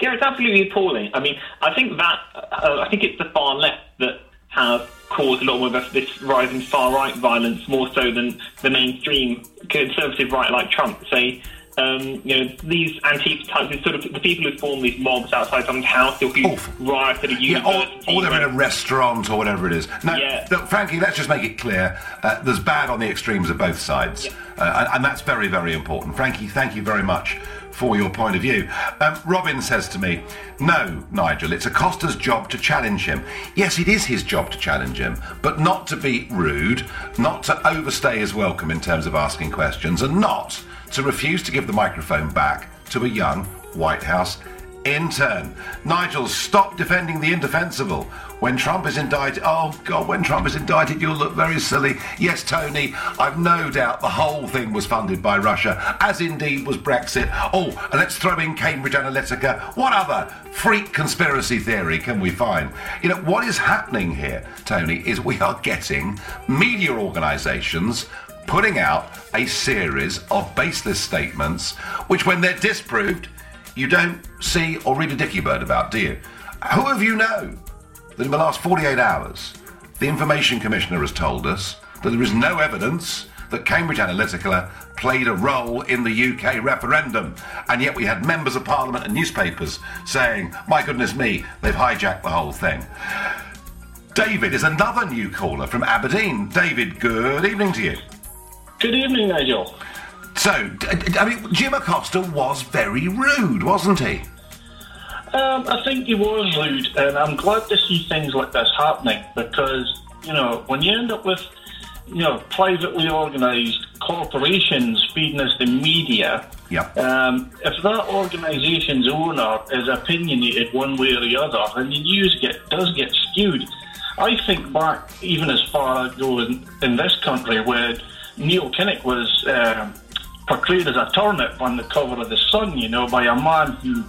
Yeah, it's absolutely appalling. I mean, I think that uh, I think it's the far left that have caused a lot more of this rise in far right violence, more so than the mainstream conservative right like Trump. Say, um, you know, these anti types, these sort of the people who form these mobs outside someone's house or who riot at a Yeah, or, university. or they're in a restaurant or whatever it is. No, Yeah. look, Frankie, let's just make it clear. Uh, there's bad on the extremes of both sides. Uh, and, and that's very, very important. Frankie, thank you very much for your point of view. Um, Robin says to me, No, Nigel, it's Acosta's job to challenge him. Yes, it is his job to challenge him, but not to be rude, not to overstay his welcome in terms of asking questions, and not to refuse to give the microphone back to a young White House intern. Nigel, stop defending the indefensible. When Trump is indicted, oh God, when Trump is indicted, you'll look very silly. Yes, Tony, I've no doubt the whole thing was funded by Russia, as indeed was Brexit. Oh, and let's throw in Cambridge Analytica. What other freak conspiracy theory can we find? You know, what is happening here, Tony, is we are getting media organisations putting out a series of baseless statements, which, when they're disproved, you don't see or read a dicky bird about, do you? Who of you know that in the last 48 hours, the Information Commissioner has told us that there is no evidence that Cambridge Analytica played a role in the UK referendum. And yet we had members of Parliament and newspapers saying, my goodness me, they've hijacked the whole thing. David is another new caller from Aberdeen. David, good evening to you. Good evening, Nigel. So, I mean, Jim Acosta was very rude, wasn't he? Um, I think he was rude, and I'm glad to see things like this happening because, you know, when you end up with, you know, privately organised corporations feeding us the media, Yep. um, if that organisation's owner is opinionated one way or the other, then the news get, does get skewed. I think back even as far ago in, in this country where Neil Kinnock was um portrayed as a turnip on the cover of the Sun, you know, by a man who,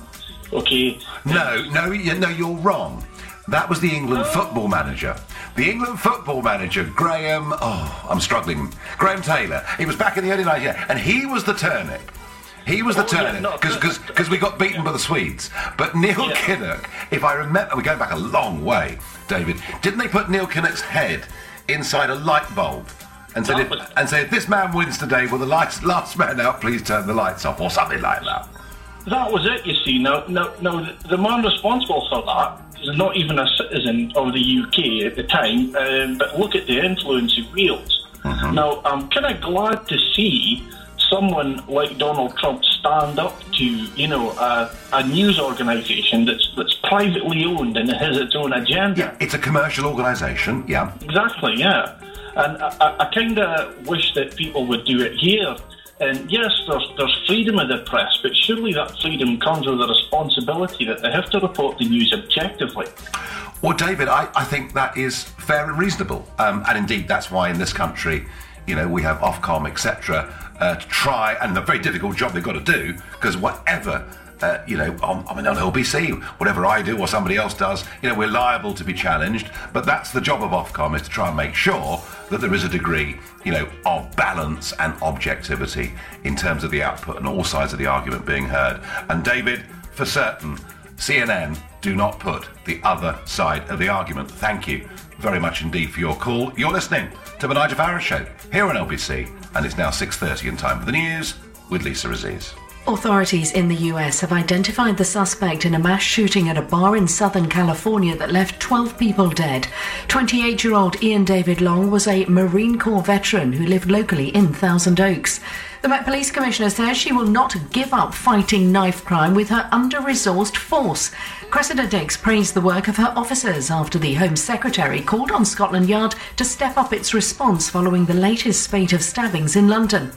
okay, No, no, no, you're wrong. That was the England football manager. The England football manager, Graham. Oh, I'm struggling. Graham Taylor. He was back in the early 90s, and he was the turnip. He was the Oh, yeah, turnip no, because we got beaten by the Swedes. But Neil Yeah. Kinnock, if I remember, we're going back a long way, David. Didn't they put Neil Kinnock's head inside a light bulb? And said, if, and said, if this man wins today, will the lights, <laughs> last man out please turn the lights off, or something like that? That was it, you see. Now, now, now the- the man responsible for that is not even a citizen of the UK at the time, um, but look at the influence he wields. Now, I'm kind of glad to see someone like Donald Trump stand up to, you know, a, a news organisation that's that's privately owned and has its own agenda. Yeah, it's a commercial organisation, yeah. Exactly, yeah. And I, I kind of wish that people would do it here. And yes, there's, there's freedom of the press, but surely that freedom comes with a responsibility that they have to report the news objectively. Well, David, I, I think that is fair and reasonable. Um, and indeed, that's why in this country, you know, we have Ofcom, etc., uh, to try, and a very difficult job they've got to do, because whatever, uh, you know, on, I mean, on LBC, whatever I do or somebody else does, you know, we're liable to be challenged. But that's the job of Ofcom, is to try and make sure that there is a degree, you know, of balance and objectivity in terms of the output and all sides of the argument being heard. And David, for certain, CNN do not put the other side of the argument. Thank you very much indeed for your call. You're listening to the Nigel Farage Show here on LBC, and it's now 6.30 in time for the news with Lisa Aziz. Authorities in the US have identified the suspect in a mass shooting at a bar in Southern California that left 12 people dead. 28 year old Ian David Long was a Marine Corps veteran who lived locally in Thousand Oaks. The Met Police Commissioner says she will not give up fighting knife crime with her under resourced force. Cressida Diggs praised the work of her officers after the Home Secretary called on Scotland Yard to step up its response following the latest spate of stabbings in London.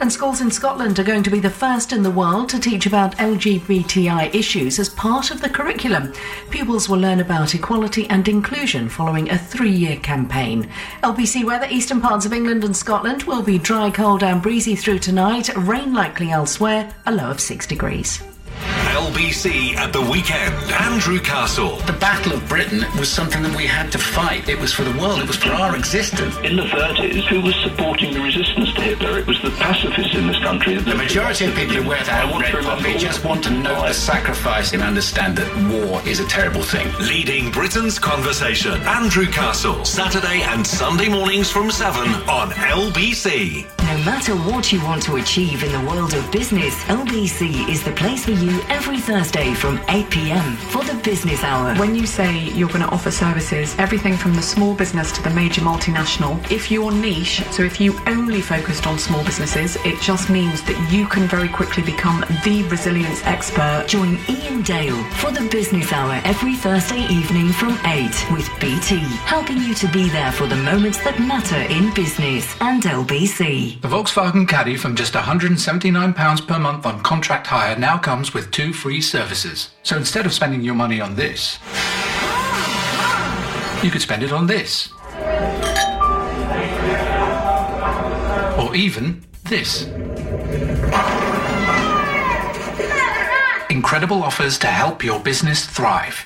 And schools in Scotland are going to be the first in the world to teach about LGBTI issues as part of the curriculum. Pupils will learn about equality and inclusion following a three year campaign. LBC weather eastern parts of England and Scotland will be dry, cold, and breezy through tonight. Rain likely elsewhere, a low of 6 degrees. LBC at the weekend. Andrew Castle. The Battle of Britain was something that we had to fight. It was for the world. It was for our existence. In the 30s, who was supporting the resistance to Hitler? It was the pacifists in this country. The majority of people who wear I that want red to remember just want to know the sacrifice and understand that war is a terrible thing. Leading Britain's conversation. Andrew Castle. Saturday and Sunday mornings from 7 on LBC. No matter what you want to achieve in the world of business, LBC is the place for you every Thursday from 8 pm for the business hour. When you say you're going to offer services, everything from the small business to the major multinational, if your niche, so if you only focused on small businesses, it just means that you can very quickly become the resilience expert. Join Ian Dale for the business hour every Thursday evening from 8 with BT, helping you to be there for the moments that matter in business and LBC. The Volkswagen Caddy from just £179 per month on contract hire now comes with two free services. So instead of spending your money on this, you could spend it on this. Or even this. Incredible offers to help your business thrive.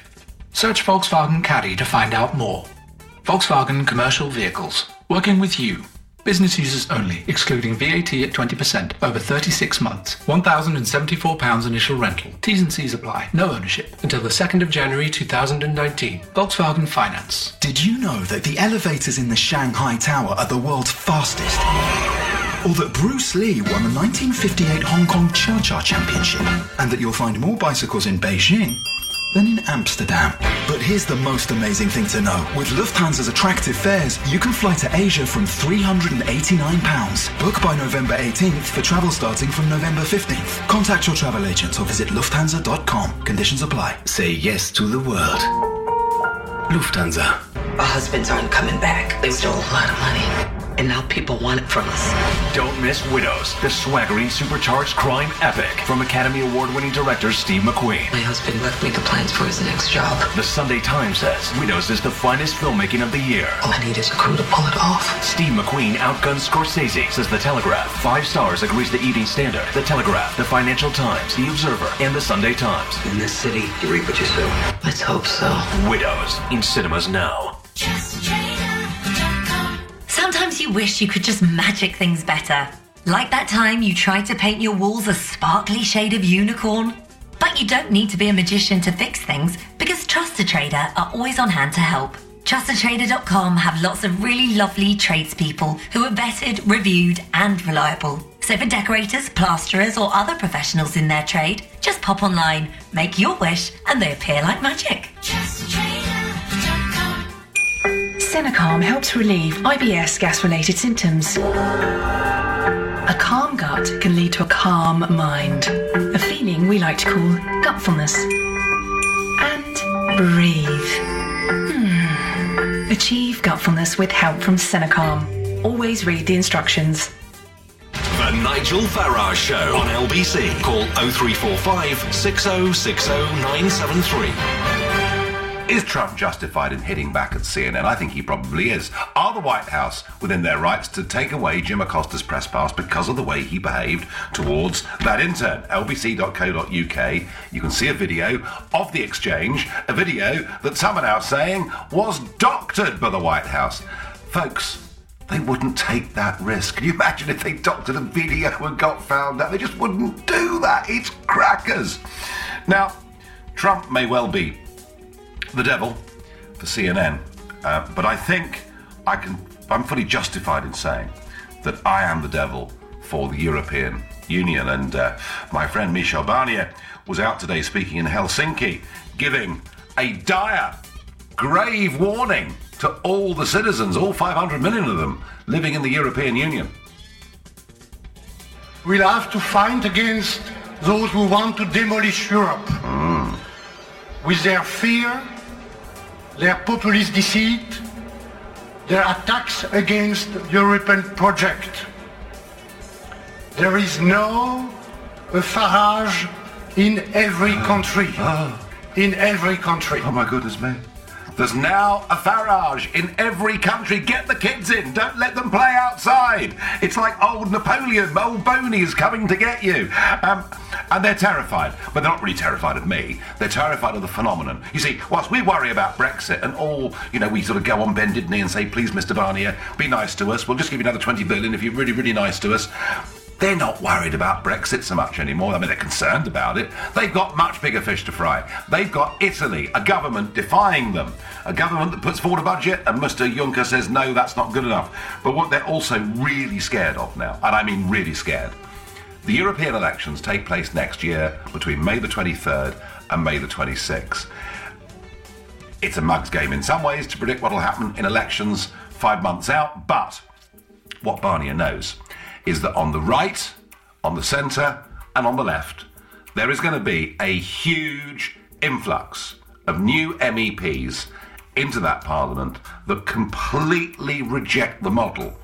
Search Volkswagen Caddy to find out more. Volkswagen Commercial Vehicles, working with you Business users only, excluding VAT at 20%, over 36 months. £1,074 initial rental. T's and C's apply. No ownership. Until the 2nd of January 2019. Volkswagen Finance. Did you know that the elevators in the Shanghai Tower are the world's fastest? Or that Bruce Lee won the 1958 Hong Kong Cha Cha Championship? And that you'll find more bicycles in Beijing than in Amsterdam. But here's the most amazing thing to know. With Lufthansa's attractive fares, you can fly to Asia from £389. Book by November 18th for travel starting from November 15th. Contact your travel agent or visit lufthansa.com. Conditions apply. Say yes to the world. Lufthansa. Our husbands aren't coming back. They stole a lot of money. And now people want it from us. Don't miss Widows, the swaggering supercharged crime epic from Academy Award winning director Steve McQueen. My husband left me the plans for his next job. The Sunday Times says Widows is the finest filmmaking of the year. All I need is a crew to pull it off. Steve McQueen outguns Scorsese, says The Telegraph. Five stars agrees the Evening Standard, The Telegraph, The Financial Times, The Observer, and The Sunday Times. In this city, you reap what you sow. Let's hope so. Widows in cinemas now. You wish you could just magic things better. Like that time you tried to paint your walls a sparkly shade of unicorn. But you don't need to be a magician to fix things because Trust a Trader are always on hand to help. TrustATrader.com have lots of really lovely tradespeople who are vetted, reviewed, and reliable. So for decorators, plasterers, or other professionals in their trade, just pop online, make your wish, and they appear like magic. Senecalm helps relieve IBS gas related symptoms. A calm gut can lead to a calm mind, a feeling we like to call gutfulness. And breathe. Hmm. Achieve gutfulness with help from Senecalm. Always read the instructions. The Nigel Farage Show on LBC. Call 0345 6060 973. Is Trump justified in hitting back at CNN? I think he probably is. Are the White House within their rights to take away Jim Acosta's press pass because of the way he behaved towards that intern? lbc.co.uk. You can see a video of the exchange, a video that some are now saying was doctored by the White House. Folks, they wouldn't take that risk. Can you imagine if they doctored a video and got found out? They just wouldn't do that. It's crackers. Now, Trump may well be the devil for CNN, uh, but I think I can. I'm fully justified in saying that I am the devil for the European Union. And uh, my friend Michel Barnier was out today speaking in Helsinki, giving a dire, grave warning to all the citizens, all 500 million of them living in the European Union. We'll have to fight against those who want to demolish Europe. With their fear, their populist deceit, their attacks against the European project. There is now a Farage in every country. Ah. In every country. Oh my goodness me. There's now a Farage in every country. Get the kids in. Don't let them play outside. It's like old Napoleon. Old Boney is coming to get you. Um, and they're terrified. But they're not really terrified of me. They're terrified of the phenomenon. You see, whilst we worry about Brexit and all, you know, we sort of go on bended knee and say, please, Mr. Barnier, be nice to us. We'll just give you another 20 billion if you're really, really nice to us. They're not worried about Brexit so much anymore. I mean, they're concerned about it. They've got much bigger fish to fry. They've got Italy, a government defying them, a government that puts forward a budget, and Mr. Juncker says, no, that's not good enough. But what they're also really scared of now, and I mean really scared, the European elections take place next year between May the 23rd and May the 26th. It's a mug's game in some ways to predict what will happen in elections five months out, but what Barnier knows is that on the right, on the centre, and on the left, there is going to be a huge influx of new MEPs into that parliament that completely reject the model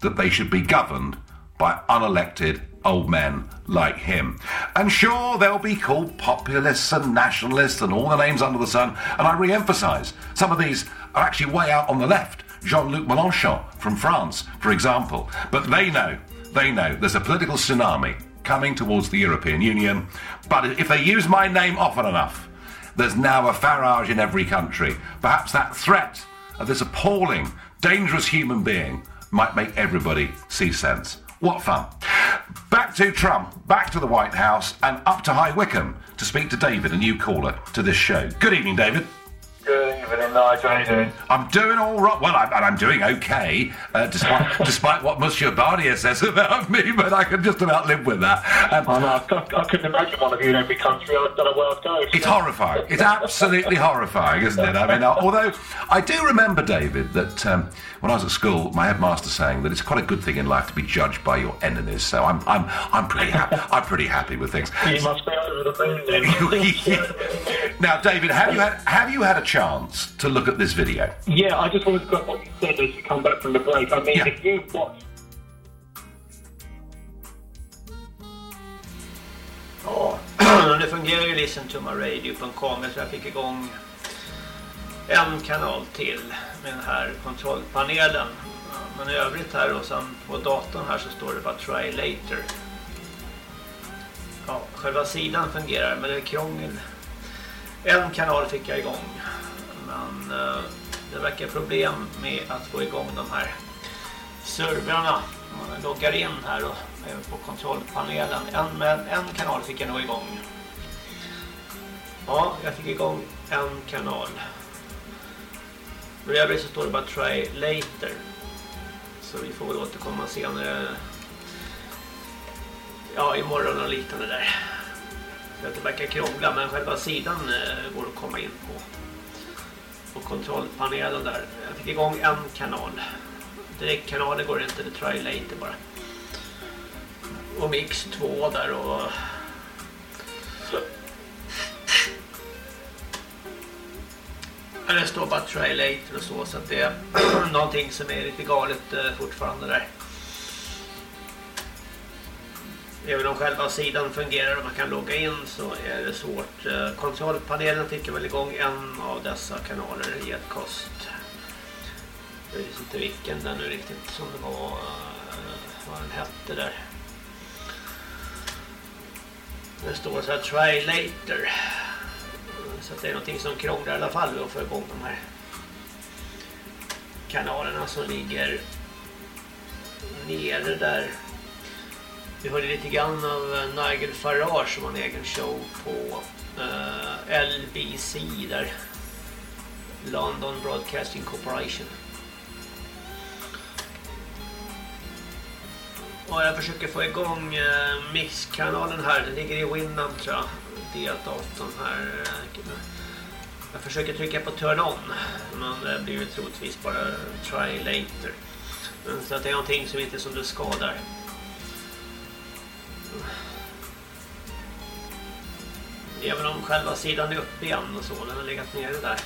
that they should be governed by unelected old men like him. And sure, they'll be called populists and nationalists and all the names under the sun. And I re emphasise, some of these are actually way out on the left. Jean Luc Mélenchon from France, for example. But they know, they know there's a political tsunami coming towards the European Union. But if they use my name often enough, there's now a Farage in every country. Perhaps that threat of this appalling, dangerous human being might make everybody see sense. What fun. Back to Trump, back to the White House, and up to High Wycombe to speak to David, a new caller to this show. Good evening, David. Nigel. How you doing? I'm doing all right. Well, I'm, and I'm doing okay, uh, despite despite what Monsieur Barnier says about me. But I can just about live with that. Um, I know. I, I couldn't imagine one of you in every country. I don't know where I'd go. It's horrifying. It's absolutely horrifying, isn't it? I mean, uh, although I do remember, David, that um, when I was at school, my headmaster saying that it's quite a good thing in life to be judged by your enemies. So I'm I'm I'm pretty happy. I'm pretty happy with things. You must be over the moon then. Now, David, have you had have you had a chance to look at this video? yeah, I just wanted to grab what you said as you come back from the break. I mean, if you watch Ja, det fungerar ju Listen to my radio.com så jag fick igång en kanal till med den här kontrollpanelen. Men i övrigt här och sen på datorn här så står det bara try later. Ja, själva sidan fungerar men det är krångel. En kanal fick jag igång. Men eh, det verkar problem med att få igång de här servrarna. Man loggar in här och även på kontrollpanelen. En, men en kanal fick jag nog igång. Ja, jag fick igång en kanal. Men övrigt så står det bara try later. Så vi får väl återkomma senare. Ja, imorgon och liknande där. Att det verkar krångla, men själva sidan eh, går att komma in på. Och kontrollpanelen där. Jag fick igång en kanal. Direktkanaler går inte, det är later bara. Och mix 2 där och... Det står bara try later och så, så att det är <clears throat> någonting som är lite galet eh, fortfarande där. Även om själva sidan fungerar och man kan logga in så är det svårt. Eh, kontrollpanelen fick jag väl igång en av dessa kanaler i ett kost. Jag vet inte vilken den nu riktigt som det var, eh, vad den hette där. Det står så här try later. Så att det är någonting som krånglar i alla fall att få igång de här kanalerna som ligger nere där. Vi hörde lite grann av eh, Nigel Farage som har en egen show på eh, LBC där. London Broadcasting Corporation. Och jag försöker få igång eh, mixkanalen här. Den ligger i Winamp tror jag. D-datorn här. Eh, jag försöker trycka på turn on. Men det blir ju troligtvis bara try later. Så att det är någonting som inte är som det ska där. Även om själva sidan är uppe igen och så. Den har legat nere där.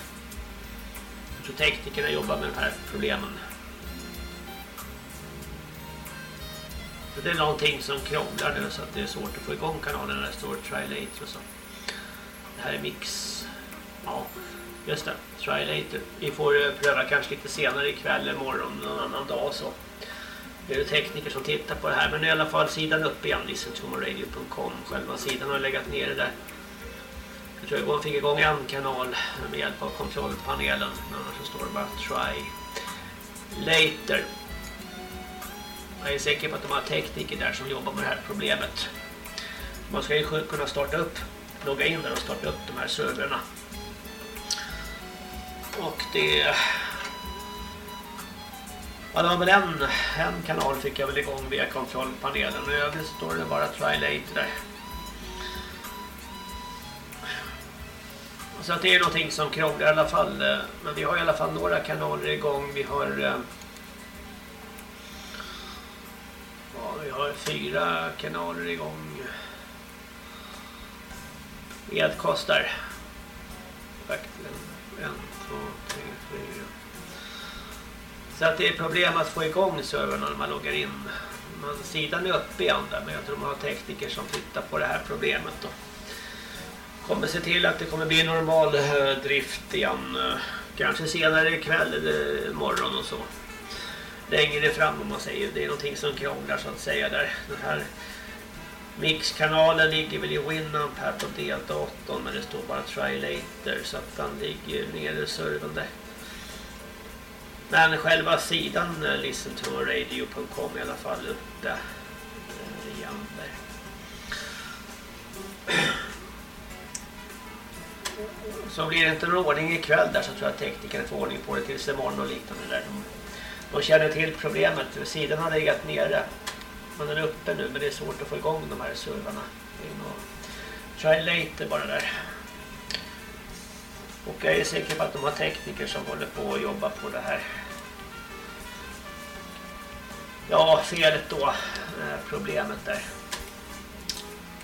Jag tror teknikerna jobbar med de här problemen. Så det är någonting som krånglar nu så att det är svårt att få igång kanalen när det står try later och så. Det här är mix. Ja, just det. Try later. Vi får eh, pröva kanske lite senare ikväll eller imorgon någon annan dag och så. Det är det tekniker som tittar på det här. Men i alla fall sidan upp igen, listentomoradio.com. Själva sidan har legat nere där. Jag tror jag fick igång en kanal med hjälp av kontrollpanelen. Men annars så står det bara try later. Jag är säker på att de har tekniker där som jobbar med det här problemet. Man ska ju kunna starta upp, logga in där och starta upp de här servrarna. Och det... Ja, det var väl en, en kanal fick jag väl igång via kontrollpanelen och i övrigt står det bara try later där. Så att det är någonting som krånglar i alla fall. Eh, men vi har i alla fall några kanaler igång. Vi har... Eh, ja, vi har fyra kanaler igång. Ed kostar. En, två. Så att det är problem att få igång servrarna när man loggar in. Men sidan är uppe igen där, men jag tror man har tekniker som tittar på det här problemet då. Kommer se till att det kommer bli normal eh, drift igen. Eh, kanske senare ikväll eller imorgon och så längre fram om man säger. Det är någonting som krånglar så att säga där. Den här mixkanalen ligger väl i Winamp här på D-datorn men det står bara try later så att den ligger nere i servern där. Men själva sidan eh, i alla fall uppe i Amber. Så blir det inte någon ordning ikväll där så tror jag att teknikerna får ordning på det tills imorgon och liknande där. De, de känner till problemet. Sidan har legat nere. Men den är uppe nu men det är svårt att få igång de här servrarna. Try later bara där. Och jag är säker på att de har tekniker som håller på att jobba på det här. Ja, felet då. Eh, problemet där.